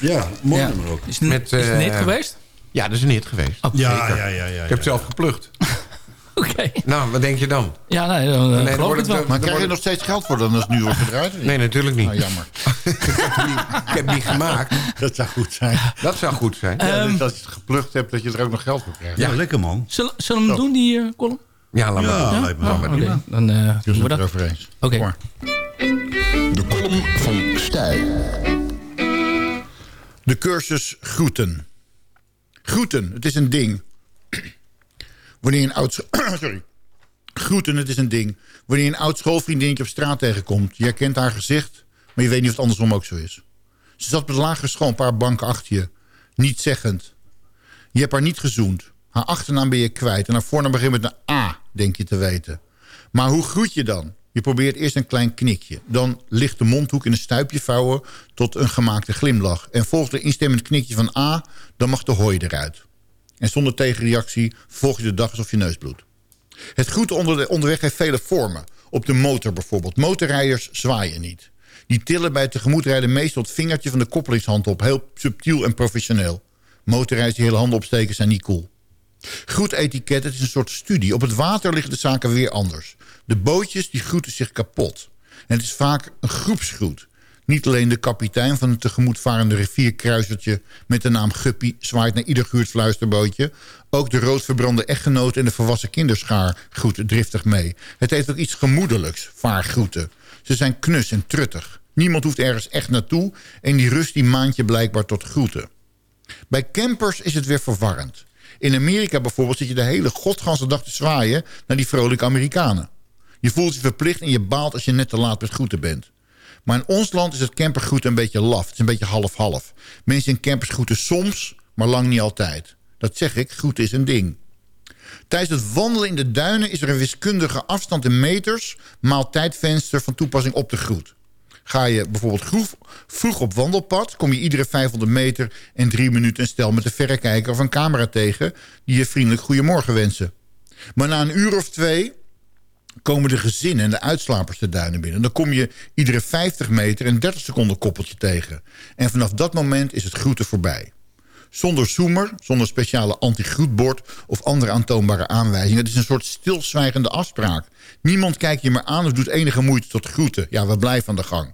Ja, mooi Ja. nummer ook. Is het, Met, is het eh, geweest? Ja, dat is een hit geweest. Oh, Ja, ja, ja, ja. Ik heb het zelf geplukt. Oké. Nou, wat denk je dan? Ja, nee, dan eh, dan geloof wordt ik het het, wel. Maar krijg je er nog steeds geld voor dan als het nu wordt gedraaid? Nee, natuurlijk niet. Nou, jammer. ik, heb die, ik heb die gemaakt. Dat zou goed zijn. Dat zou goed zijn. Ja, dus als je het geplukt hebt, dat je er ook nog geld voor krijgt. Ja, lekker man. Zullen, zullen we hem doen, die eh column? Ja, laat maar. Ja, me Oh. Dan doen we het dat. Oké. De column van Stijl. De cursus groeten. Groeten, het is een ding. Wanneer een oud... Sorry. Groeten, het is een ding. Wanneer een oud schoolvriendinnetje op straat tegenkomt... je herkent haar gezicht, maar je weet niet of het andersom ook zo is. Ze zat de lagere school een paar banken achter je. Niet zeggend. Je hebt haar niet gezoend. Haar achternaam ben je kwijt. En haar voornaam begint met een A, denk je te weten. Maar hoe groet je dan? Je probeert eerst een klein knikje. Dan ligt de mondhoek in een stuipje vouwen tot een gemaakte glimlach. En volgt een instemmend knikje van A, dan mag de hooi eruit. En zonder tegenreactie volg je de dag alsof je neus bloedt. Het groeten onder de, onderweg heeft vele vormen. Op de motor bijvoorbeeld. Motorrijders zwaaien niet. Die tillen bij het tegemoetrijden meestal het vingertje van de koppelingshand op. Heel subtiel en professioneel. Motorrijders die hele handen opsteken zijn niet cool. Goed etiket, het is een soort studie. Op het water liggen de zaken weer anders. De bootjes die groeten zich kapot. En het is vaak een groepsgroet. Niet alleen de kapitein van een tegemoetvarende rivierkruisertje... met de naam Guppy zwaait naar ieder fluisterbootje. Ook de roodverbrande echtgenoot en de volwassen kinderschaar groeten driftig mee. Het heeft ook iets gemoedelijks, vaargroeten. Ze zijn knus en truttig. Niemand hoeft ergens echt naartoe... en die rust die maand je blijkbaar tot groeten. Bij campers is het weer verwarrend. In Amerika bijvoorbeeld zit je de hele godganse dag te zwaaien... naar die vrolijke Amerikanen. Je voelt je verplicht en je baalt als je net te laat met groeten bent. Maar in ons land is het campergroeten een beetje laf. Het is een beetje half-half. Mensen in campers groeten soms, maar lang niet altijd. Dat zeg ik, groeten is een ding. Tijdens het wandelen in de duinen is er een wiskundige afstand in meters... maal tijdvenster van toepassing op de groet. Ga je bijvoorbeeld vroeg, vroeg op wandelpad... kom je iedere 500 meter en drie minuten stel met een verrekijker of een camera tegen... die je vriendelijk goedemorgen wensen. Maar na een uur of twee komen de gezinnen en de uitslapers de duinen binnen. Dan kom je iedere 50 meter en 30 seconden koppeltje tegen. En vanaf dat moment is het groeten voorbij. Zonder zoemer, zonder speciale anti-groetbord of andere aantoonbare aanwijzingen. Het is een soort stilzwijgende afspraak. Niemand kijkt je meer aan of doet enige moeite tot groeten. Ja, we blijven aan de gang.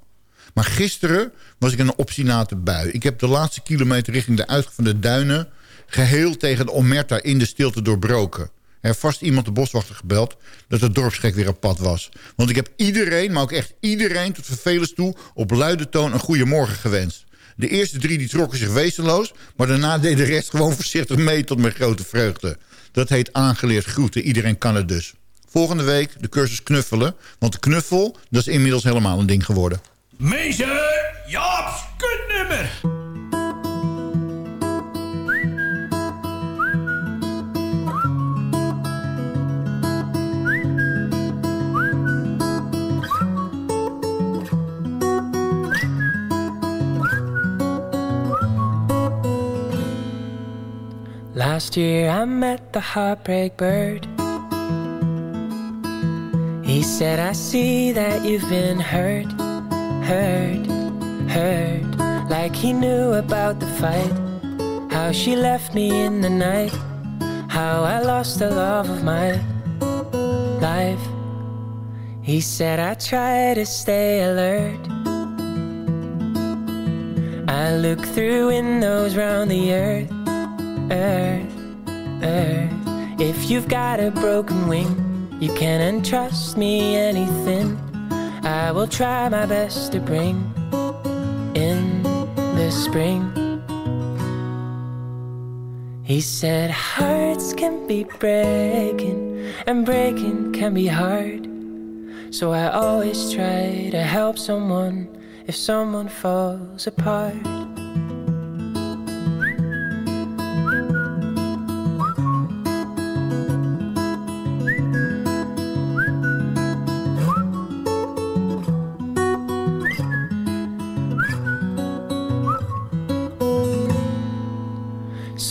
Maar gisteren was ik in een obstinate bui. Ik heb de laatste kilometer richting de uitgang van de duinen... geheel tegen de omerta in de stilte doorbroken. Er heeft vast iemand de boswachter gebeld dat het dorpsgek weer op pad was. Want ik heb iedereen, maar ook echt iedereen tot vervelens toe... op luide toon een goede morgen gewenst. De eerste drie die trokken zich wezenloos... maar daarna deed de rest gewoon voorzichtig mee tot mijn grote vreugde. Dat heet aangeleerd groeten. Iedereen kan het dus. Volgende week de cursus knuffelen. Want de knuffel, dat is inmiddels helemaal een ding geworden. Meester Jaap's kutnummer. Year I met the heartbreak bird. He said, I see that you've been hurt, hurt, hurt. Like he knew about the fight. How she left me in the night. How I lost the love of my life. He said, I try to stay alert. I look through windows round the earth earth, earth. If you've got a broken wing, you can entrust me anything. I will try my best to bring in the spring. He said, Hearts can be breaking, and breaking can be hard. So I always try to help someone if someone falls apart.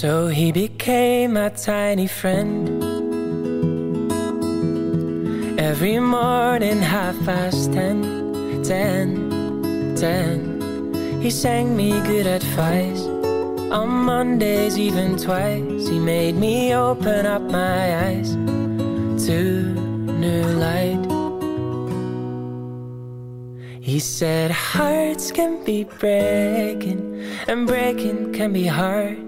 So he became my tiny friend. Every morning, half past ten, ten, ten. He sang me good advice. On Mondays, even twice, he made me open up my eyes to new light. He said, Hearts can be breaking, and breaking can be hard.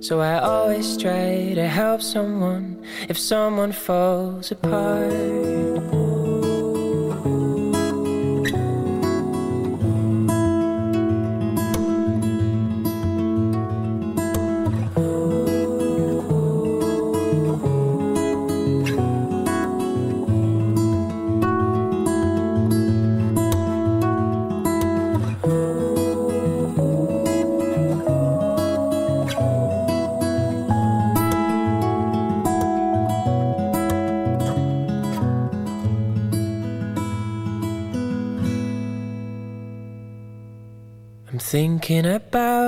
So I always try to help someone if someone falls apart.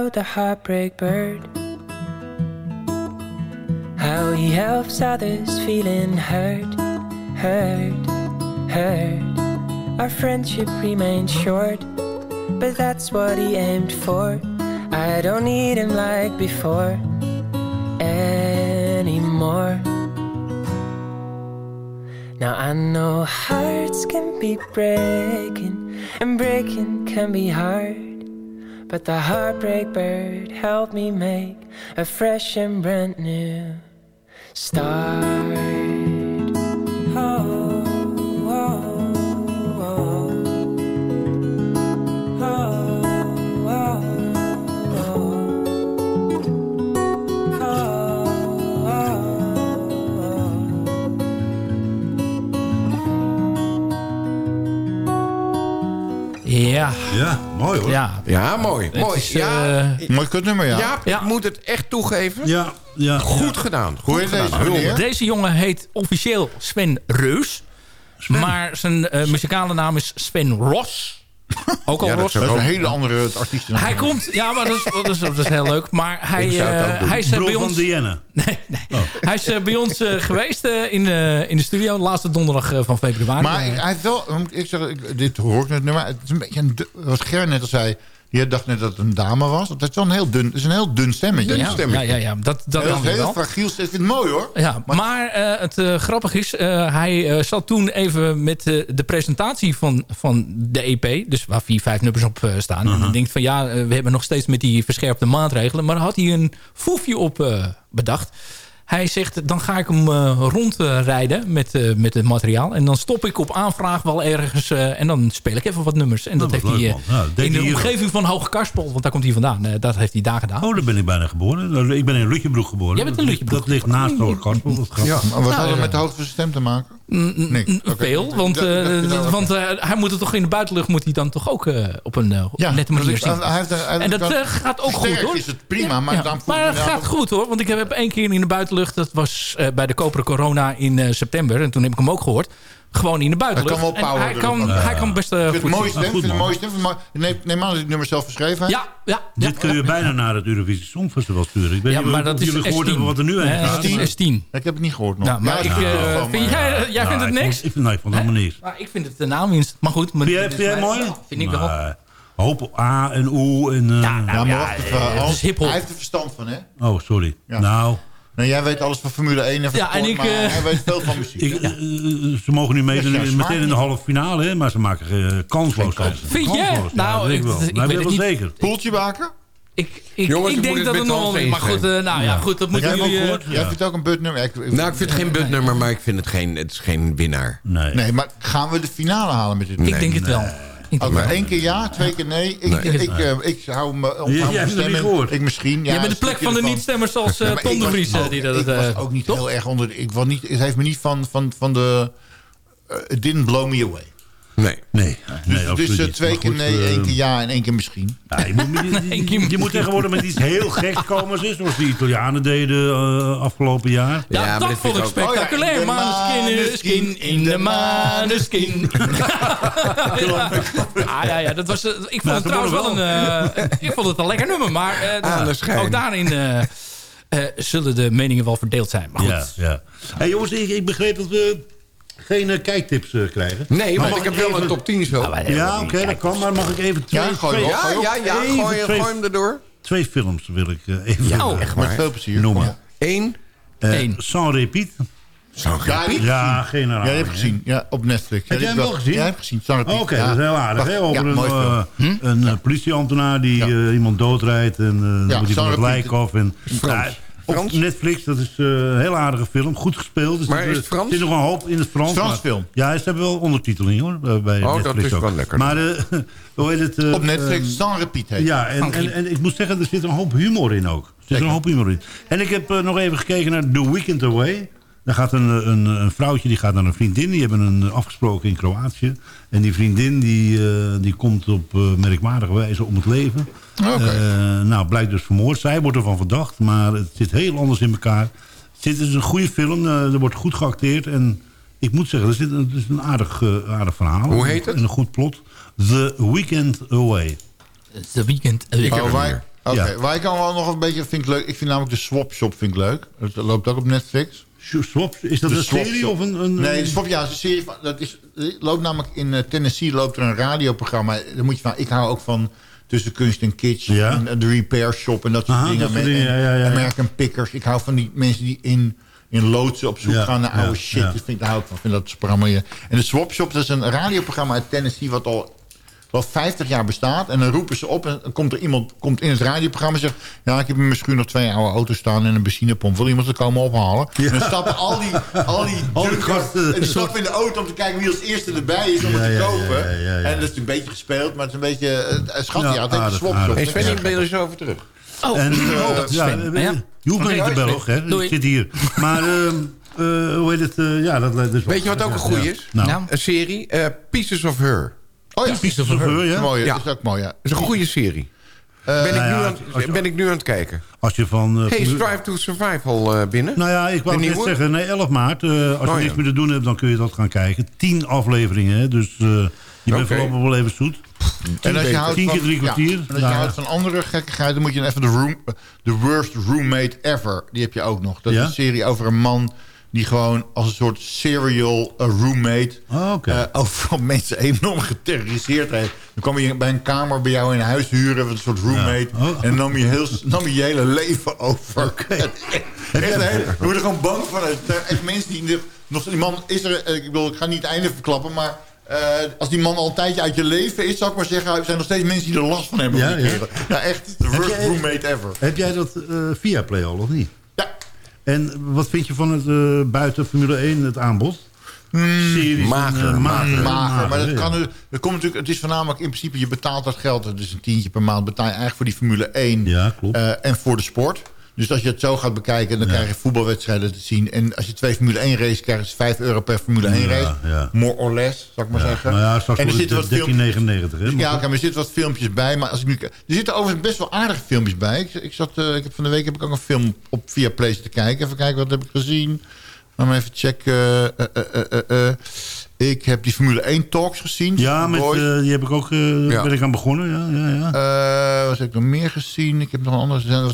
About the heartbreak bird. How he helps others feeling hurt, hurt, hurt. Our friendship remains short, but that's what he aimed for. I don't need him like before anymore. Now I know hearts can be breaking, and breaking can be hard. But the heartbreak bird helped me make a fresh and brand new start. Oh, Ja. Ja, mooi hoor. Ja, Ja, mooi. Het mooi. is, ja, eh, Mooi kutnummer, ja. Jaap, ik moet het echt toegeven. Ja, ja. Goed gedaan. Goed gedaan. Deze jongen heet officieel Sven Reus. Maar zijn eh, muzikale naam is Sven Ross. Ook al Ja, Ross. is Dat is een hele andere artiest. Hij komt, ja, maar dat is, dat is, dat is heel leuk. Maar hij, eh, doen. hij is eh, Bro bij ons. Diana. Nee, nee. Hij is eh, bij ons eh, geweest eh, in, de in de studio. De laatste donderdag eh, van februari. Maar Eh, ik, hij heeft wel, ik ik- dit hoor ik net nummer. Het is een beetje wat Ger net al zei. Je dacht net dat het een dame was. Het is wel een heel dun, het is een heel dun stemmetje. ja, ja, ja, ja, dat, dat heel, heel wel. fragiel. Ik vind het mooi hoor. Ja, maar, eh, het eh, grappige is, eh, hij eh, zat toen even met de presentatie van, van de EP, dus waar vier, vijf nummers op staan. En hij denkt van ja, we hebben nog steeds met die verscherpte maatregelen, maar had hij een foefje op eh, bedacht. Hij zegt, dan ga ik hem eh, rondrijden met, eh, met het materiaal. En dan stop ik op aanvraag wel ergens. eh, en dan speel ik even wat nummers. En dat, Dat heeft hij. Ja, in de omgeving van Hoge Karspel. Want daar komt hij vandaan. eh, dat heeft hij daar gedaan. Oh, daar ben ik bijna geboren. Ik ben in Lutjebroek geboren. Jij bent in Dat- Lutjebroek Dat ligt naast Hoogkarspel. Ja, maar wat Nou, had het ja. met de hoogte van zijn stem te maken? Veel, want, eh, want eh, hij moet het toch in de buitenlucht moet hij dan toch ook eh, op een eh, Ja, nette manier zien. hij heeft- hij heeft- en dat eh, gaat ook goed hoor. is het prima, maar Ja, dan maar het gaat goed hoor, want ik heb één keer in de buitenlucht, dat was eh, bij de Koperen Corona in eh, september, en toen heb ik hem ook gehoord. Gewoon in de buitenlucht. Hij kan wel power hij, kan, Ja. hij kan best eh, Ik vind goed het. Maar neem, neem aan dat het nummer zelf geschreven heb. Ja, ja. Dit kun je bijna naar het Eurovisie Songfestival sturen. Ik weet Ja, niet maar of dat is jullie gehoord S10. hebben wat er nu Nee, gaat. dat is maar- S10. Ik heb het niet gehoord nog. Nou, maar Ja, ik, eh, van, vind jij, jij Nou, vindt het ik niks? Ik vind, nee, ik vond het helemaal niks. Maar ik vind het de naam winst. Maar goed. Maar Vind jij, mooi? Ja, Vind ik wel. Nou, hoop A en O en... eh, Ja, nou, Ja, maar ja, wacht even. eh, hiphop. Hij heeft er verstand van, hè? Oh, sorry. Ja. Nou, Nou, jij weet alles van Formule 1 en van Ja, sport, en ik, maar eh, hij weet veel van muziek. ik, hè? eh, ze mogen nu meedoen Ja, ja, meteen in de halve finale, hè, maar ze maken uh, kansloos. ze. Vind je? Kansloos, ja, Nou, dat weet ik- wel. ik weet ik het weet niet. zeker. Poeltje maken? Ik, ik, Jongens, ik we denk moeten dat het nog wel... Maar goed, eh, nou ja, goed, dat moeten jij jullie... eh? Jij Ja. vindt ook een butnummer? Ik, ik- Nou, ik vind het geen butnummer, maar ik vind het geen, het is geen winnaar. Nee. Nee, maar gaan we de finale halen met dit Ik denk het wel. Het wel. één keer ja, twee keer nee. Ik, Nee. ik, ik, eh, ik hou me onthoud jij mijn hebt het niet stemming. gehoord. Ik misschien. Ja, Jij bent een de plek van de niet-stemmers zoals eh maar Ton ik de was Vries. eh, ook- die dat, ik eh, was ook niet toch? heel erg onder... Ik was niet, het heeft me niet van, van, van de... it didn't blow me away. Nee. Nee, nee, Dus, dus niet. twee keer goed, nee, eh, één keer ja en één keer misschien. ja, je, moet, je, je- keer- je moet tegenwoordig met iets heel geks komen, als is, zoals de Italianen deden eh, afgelopen jaar. Ja, dat vond ik spectaculair. Oh ja, in de Maneskin, in de skin, in de maneskin. ja, ja, ja, ja, dat was, ik vond Nou, het trouwens wel een, eh, ik vond het een lekker nummer. Maar eh, schijn. ook daarin zullen de meningen wel verdeeld zijn. Maar goed. Ja, ja. Hey, jongens, ik, ik begreep dat we geen eh, kijktips eh, krijgen. Nee, Maar ik heb wel even- een top 10 zo. Ja, oké, dat kan. Maar mag ik even twee, Ja, gooi twee. Ja, ja, ja, Even gooi, twee- gooi hem erdoor. twee films wil ik eh, even Ja, eh, echt Met maar. veel plezier. noemen. Ja. Eén. Eh, Eén. Sans Repeat. Heb ik Ja, gezien. geen Ja, die heb ik herhaling, gezien. Ja, op Netflix. Heb die jij hem wel gezien? Ja, ik heb gezien. Sarah Piet. Oké, Ja. dat is heel aardig. Hè? Over ja, een, eh, eh, politieambtenaar die eh, iemand doodrijdt. En eh dan Ja, moet hij van het lijk af. En, Frans. Op? Netflix, dat is eh, een heel aardige film. Goed gespeeld. Dus Maar er- is het Frans? Er zit nog een hoop in het Frans. Frans maar- film. Ja, ze hebben wel ondertiteling hoor. Bij bij Oh, dat Netflix is ook. wel lekker. Maar eh, hoe heet het? eh, Op Netflix. eh, Sans Repeat heet ja, het. en, en, en ik moet zeggen, er zit een hoop humor in ook. Er zit een hoop humor in. En ik heb eh, nog even gekeken naar The Weekend Away. Daar gaat een, een, een vrouwtje die gaat naar een vriendin. Die hebben een afgesproken in Kroatië. En die vriendin die, eh, die komt op eh, merkwaardige wijze om het leven. Oké. Eh, nou, blijkt dus vermoord. Zij wordt ervan verdacht, maar het zit heel anders in elkaar. Het is een goede film, eh, er wordt goed geacteerd. En ik moet zeggen, er zit een, het is een aardig, eh, aardig verhaal. Hoe heet het? En een goed plot. The Weekend Away. The Weekend. Oh, waar, Oké, Ja. waar ik dan wel nog een beetje vind ik leuk. Ik vind namelijk de Swap Shop vind ik leuk. Dat loopt ook op Netflix. Swap, is dat De een Swap serie of een... een Nee, de Swap, ja, is een serie van. Dat is, loopt namelijk in eh, Tennessee loopt er een radioprogramma. Dan moet je van. Ik hou ook van tussen kunst en kitsch. Ja. En, eh, de repair shop en dat soort Aha, dingen. dat dingen, en ja, ja, ja. American pickers. Ik hou van die mensen die in, in loodsen op zoek gaan naar oude shit. Dat vind ik, daar hou ik van. Vind dat programma. ja. En de Swap Shop dat is een radioprogramma uit Tennessee wat al wel 50 jaar bestaat. En dan roepen ze op en dan komt er iemand komt in het radioprogramma en zegt... ja, ik heb schuur nog twee oude auto's staan en een benzinepomp. Wil iemand er komen ophalen? En dan stappen al die, al die, Al die junkers- gasten, en die stappen in de auto om te kijken wie als eerste erbij is om Ja, het te kopen. ja, ja, ja. En dat is een beetje gespeeld, maar het is een beetje... eh, schat, ja, het aardig. Shop. Hey Sven, ik ben er zo over terug. Oh, En, eh, dat is ja, eh. Je hoeft me niet te bellen, hè? Doei. Ik zit hier. Maar, ehm, eh, hoe heet het? eh, ja, dat, dat is wel- Weet je wat ook een goeie Ja. is? Nou, Nou. Een serie, eh, Pieces of Her. Oh ja, Her, ja. Mooi, Ja. is ook mooi, ja. Is een goede serie. ben, ik nou nu ja, aan, als je- ben ik nu aan het kijken. als je van... eh, Hey, Strive to Survive al eh, binnen? Nou ja, ik wou net zeggen, nee, 11 maart. eh, als je Oh, niks meer te doen hebt, dan kun je dat gaan kijken. 10 afleveringen, hè, dus eh, je bent voorlopig wel even zoet. En als je houdt Tien keer drie ja, kwartier. en als je Nou, houdt van andere gekkigheid, dan moet je dan even de room, The Worst Roommate Ever. Die heb je ook nog. Dat Ja? is een serie over een man die gewoon als een soort serial eh, roommate... Oh, oké. eh, overal mensen enorm geterroriseerd heeft. Dan kwam je bij een kamer bij jou in huis huren, een soort roommate. Ja. Oh. En dan nam je, heel, nam je je hele leven over. Echt, hè? Je wordt er gewoon bang van. Echt mensen die... nog, die man is er... eh, Ik bedoel, ik ga niet het einde verklappen, maar... als die man al een tijdje uit je leven is, zou ik maar zeggen... er zijn nog steeds mensen die er last van hebben. Ja, ja. echt. The worst jij- roommate ever. Heb jij dat via Play al of niet? En wat vind je van het eh, buiten Formule 1, het aanbod? Series en, mager, eh, mager. Mager, maar dat ja. kan dat komt natuurlijk, het is voornamelijk in principe, je betaalt dat geld, dat is een tientje per maand, betaal je eigenlijk voor die Formule 1 Ja, klopt. eh, en voor de sport. Dus als je het zo gaat bekijken, dan krijg je voetbalwedstrijden te zien. En als je twee Formule 1 races krijgt, is het 5 euro per Formule 1 Ja, race. ja. More or less, zou ik maar zeggen. nou ja, straks en er zitten wat filmpjes. 13,99. Hè? Ja, maar er zitten wat filmpjes bij. Maar als ik nu, er zitten overigens best wel aardige filmpjes bij. Ik, ik, zat, eh, ik heb van de week heb ik ook een film op via Play te kijken. Even kijken, wat heb ik gezien? Laat me even checken. Eh, eh. Ik heb die Formule 1 talks gezien. Ja, met, eh, die heb ik ook, Ja. ben ik aan begonnen. Ja, ja, ja. Eh, wat heb ik nog meer gezien? Ik heb nog een andere. er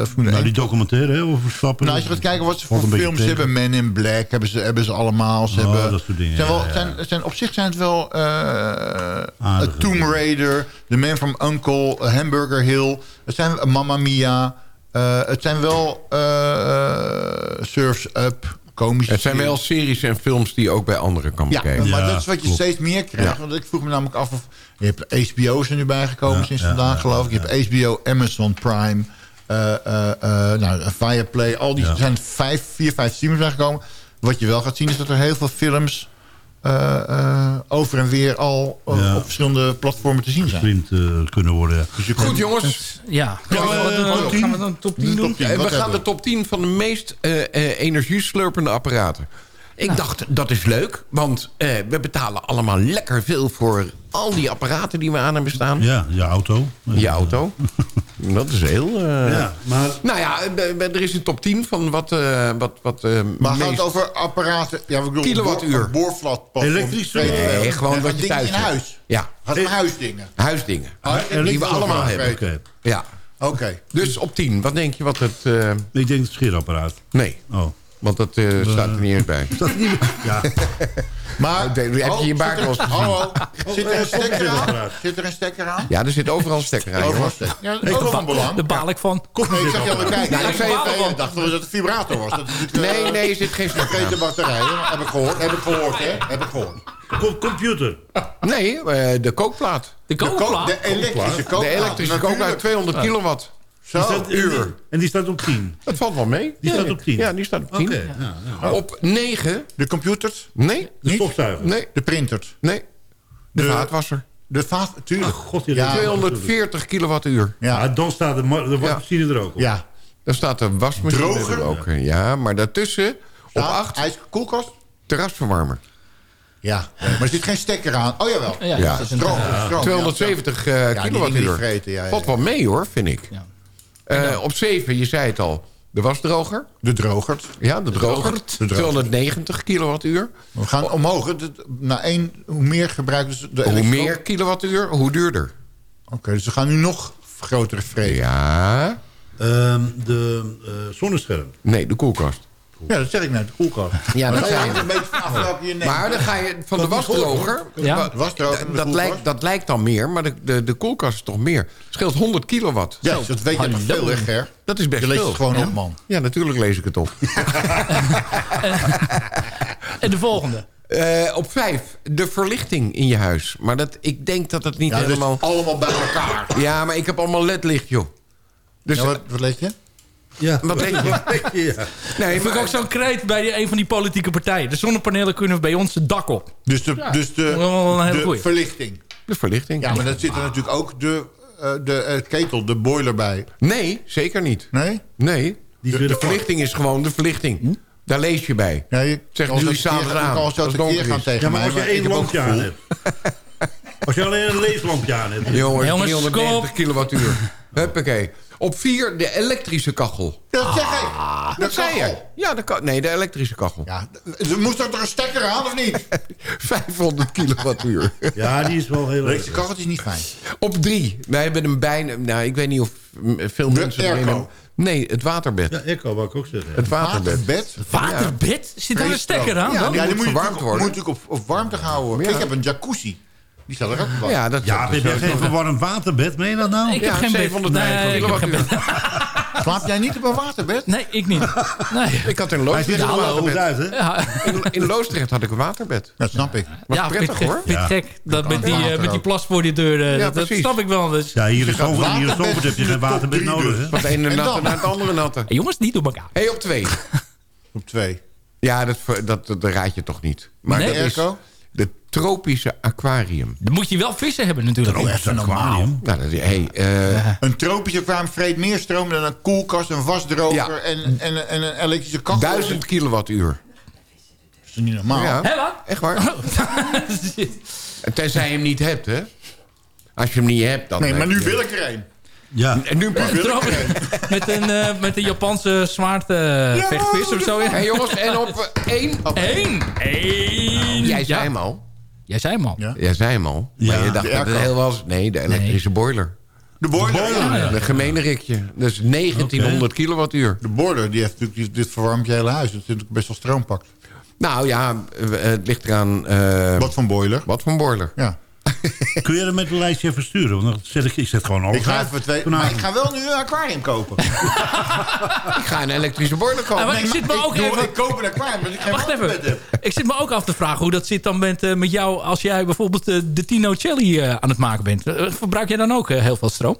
eh, Formule nou, 1 die documentaire hè, over Verstappen. Nou, als je gaat kijken wat ze voor films tegen. hebben. Men in Black hebben ze, hebben ze allemaal. Ze Oh, hebben, dat soort dingen, Zijn wel. Zijn, zijn, op zich zijn het wel... Tomb. Raider, The Man from Uncle, Hamburger Hill. Het zijn Mamma Mia. het zijn wel Surf's Up, komische Het zijn series. wel series en films die je ook bij anderen kan Ja, bekijken. maar Ja, dat is wat je klopt. steeds meer krijgt. Ja. Want ik vroeg me namelijk af of... Je hebt HBO's er nu bijgekomen Ja, sinds ja, vandaag, ja, geloof ik. Je hebt HBO, Amazon Prime, eh eh eh nou, Fireplay. Al die Ja. zijn vijf, vier, vijf streamers bijgekomen. Wat je wel gaat zien is dat er heel veel films... eh, eh, over en weer al eh, Ja. op verschillende platformen te zien zijn. Eh, kunnen worden. ja. Dus je Goed jongens, Ja. Ja, Gaan we- gaan we dan top 10 doen? Top 10, en wat we gaan de top 10 van de meest eh, eh, energieslurpende apparaten. Ik dacht, dat is leuk, want eh, we betalen allemaal lekker veel voor al die apparaten die we aan hebben staan. Ja, je auto. Je auto. Dat is heel... eh, Ja, maar Nou ja, eh, er is een top 10 van wat... eh wat, wat eh, Maar gaat het over apparaten... Ja, ik bedoel, Kilowattuur. Elektrische? Weet- Nee, gewoon Ja, wat je dingen thuis in huis. Ja, Gaat het om huisdingen? huisdingen. Ah, die we allemaal hebben. Oké. Ja. Oké. Dus op 10, wat denk je wat het... eh, Ik denk het scheerapparaat. nee, Oh. Want dat eh, staat er niet eens bij. Ja, Maar, Heb je je oh, baard eens zit er- oh, oh. Zit er een stekker aan? Zit er een stekker aan? Ja, er zit overal een stekker aan, Overal stekker. Ja, dat is ook van belang. Daar baal ik van. Nee, ik zag je al kijken. Ja, ik, zei het dacht dat het een vibrator was. Dat is natuurlijk, eh, Nee, nee, er zit geen stekker aan. batterijen. Heb ik gehoord. Heb ik gehoord, hè? Heb ik gehoord. Com- computer. Nee, eh, de kookplaat. De De, ko- kookplaat. de elektrische kookplaat. De elektrische kookplaat, Natuurlijk. 200 kilowatt. Zo. Die staat- uur. En die staat op 10. Dat valt wel mee. Die Ja, staat op 10. Ja, die staat op 10. Oké. ja, ja. Op 9, De computers. nee, De stofzuiger. nee, De printers. nee. De, De- vaatwasser. De vaat, tuurlijk. God, die Ja. 240 kilowattuur. Ja, dan staat de, de wasmachine er ook op. Ja. Dan staat de wasmachine Droger? er ook. Ja, maar daartussen op Ja, 8 Ijs, koelkast? terrasverwarmer. Ja. Maar er zit geen stekker aan. Oh, jawel. Ja, Ja. dat is een- Stroom. stroom. 270 eh, kilowattuur. Valt wel mee hoor, vind ik. Ja. Eh, op 7, je zei het al, de wasdroger. De drogert. Ja, de droger. De droger. 290 kilowattuur. We gaan omhoog. Na één, hoe meer gebruikt dus de Hoe meer kilowattuur, hoe duurder. Oké, dus we gaan nu nog grotere vreden. Ja. Ehm, de eh, zonnescherm. Nee, de koelkast. Ja, dat zeg ik net, de koelkast. Ja, dat Maar zei je. een beetje vanaf welke je neemt. Maar dan ga je van de Dat wasdroger... Ja. De wasdroger dat, lijkt, dat lijkt dan meer, maar de, de, de koelkast is toch meer. scheelt 100 kilowatt. Ja, dat weet je toch veel, hè, Ger? Dat is best Je leest veel. het gewoon Ja. op, man. Ja, natuurlijk lees ik het op. En de volgende. Eh, op vijf, de verlichting in je huis. Maar dat, ik denk dat het niet Ja, dus helemaal... allemaal bij elkaar. Ja, maar ik heb allemaal ledlicht, joh. Dus, Ja, wat, wat lees je? Ja. Wat denk je? ja. Nee, Ik vind maar, ook zo'n kreet bij die- een van die politieke partijen. De zonnepanelen kunnen bij ons het dak op. Dus de, Ja, dus de, dat de verlichting. de verlichting. Ja, maar dat zit er natuurlijk ook de, eh, de eh, ketel, de boiler bij. Nee, zeker niet. Nee? Nee, de, verlichting is gewoon de verlichting. Daar lees je bij. Ja, je Zeg, s'avonds aan, als een keer donker gaan is. tegen Ja, maar mij. als je maar ik één lampje aan hebt. Als je alleen een leeslampje aan hebt. Jongens, Jongens, 390 kom kilowattuur. Huppakee. Op vier, de elektrische kachel. Dat zeg ik. Dat Dat zei je. kachel. Ja, de nee, de elektrische kachel. Ja, er moest er toch een stekker aan, of niet? 500 kilowattuur. Ja, die is wel heel Deze kacheltje is niet fijn. Op drie. Wij hebben een bijna... Nou, ik weet niet of veel De mensen erin airco. hebben. Nee, het waterbed. Ja, Echo wou ik ook zeggen. Het waterbed. Waterbed? Waterbed? Zit daar een stekker aan Ja, dan? die Ja, die moet moet, verwarmd natuurlijk- worden. moet natuurlijk op, op warmte gehouden worden. Ja. Ik heb een jacuzzi. Die staat er ook op. Ja, dat, Ja, dat heb jij geen verwarmd waterbed? Meen je dat nou? Ik heb geen bed. 790 Nee, ik heb geen bed. Slaap jij niet op een waterbed? Nee, ik niet. Nee. Ik had in Loosdrecht ziet er een waterbed. uit, hè? Ja, In, in Loosdrecht had ik een waterbed. Dat snap ik. Was ja prettig, hoor. Vind Ja. gek. Dat met, die, eh, met die plas voor die deur. eh, Ja, dat snap ik wel. Dus. Ja, hier in Zolvert heb je geen top waterbed nodig, hè? Van de ene En natte naar het andere natte. Hey, jongens, niet door elkaar. hey, op twee. Op twee. Ja, dat, dat, dat, raad je toch niet. Maar Nee? dat is Airco? De tropische aquarium. Dan moet je wel vissen hebben natuurlijk. Oh, even normaal. Nou, dat is, hey, eh, Een tropische aquarium vreet meer stroom dan een koelkast, een wasdroger Ja. en, en, en een elektrische kachel. duizend kilowattuur. Dat is niet normaal. Ja, wat? echt waar. Tenzij je hem niet hebt, hè. Als je hem niet hebt, dan... Nee, maar nu wil ik er een. Ja. En nu met, een, eh, met een Japanse zwaardvechtvis of zo. Hey, jongens, en op eh, één... Eén. Eén. Jij zei Ja. hem al. Jij zei hem al. Ja. Jij zei hem al. Ja, maar je dacht de dat het heel was... Nee, de elektrische boiler. De boiler. boiler, ja. De gemene rikje. Dus 1900 kilowattuur. De boiler die heeft natuurlijk dit- verwarmt je hele huis. Dat natuurlijk best wel stroom pakt. Nou ja, eh, het ligt eraan... eh, Wat voor boiler? wat voor boiler. Ja. Kun je dat met een lijstje even sturen? Want dan zet ik, ik zet gewoon alles Ik ga even twee, maar ik ga wel nu een aquarium kopen. Ik ga een elektrische boiler kopen. Maar ik zit me ook even... ik koop een aquarium, maar ik Wacht even. Ik zit me ook af te vragen hoe dat zit dan met, eh, met jou... als jij bijvoorbeeld eh, de Tino Celli eh, aan het maken bent. Verbruik jij dan ook heel veel stroom?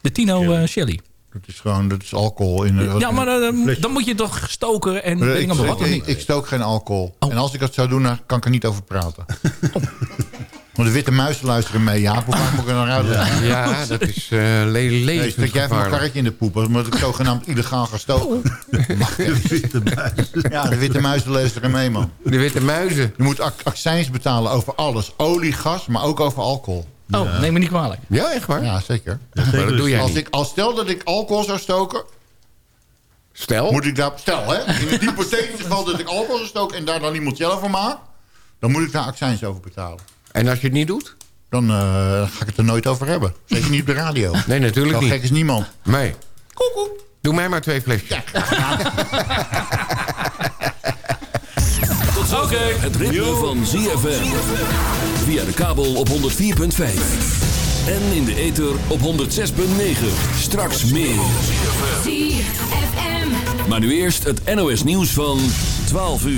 De Tino eh Celli. Dat is gewoon dat is alcohol. In, de- Ja, maar eh, dan moet je toch stoken en ik, dingen maar wat of ik, niet? ik stook geen alcohol. Oh. En als ik dat zou doen, dan kan ik er niet over praten. Want de witte muizen luisteren mee. Ja, hoe vaak moet ik er naar uitleggen? Ja, dat is uh, le Nee, stek jij van mijn levensgevaarlijk. karretje in de poep. Omdat ik zogenaamd illegaal ga stoken. Ja, de witte muizen luisteren mee, man. De witte muizen. Je moet ac- accijns betalen over alles. Olie, gas, maar ook over alcohol. Oh, neem me niet kwalijk. Ja, echt waar? Ja, zeker. Maar dat doe jij als, niet. ik, als stel dat ik alcohol zou stoken... Stel? Moet ik daar... Stel, hè. In het hypothetische geval dat ik alcohol zou stoken... en daar dan limoncello van maak... dan moet ik daar accijns over betalen. En als je het niet doet? Dan eh, ga ik het er nooit over hebben. Zeker niet op de radio. Nee, natuurlijk Zo niet. gek is niemand. Nee. Doe mij maar twee flesjes. Tot zover het ritme van ZFM. Via de kabel op 104.5. En in de ether op 106.9. Straks meer. ZFM. Maar nu eerst het NOS nieuws van 12 uur.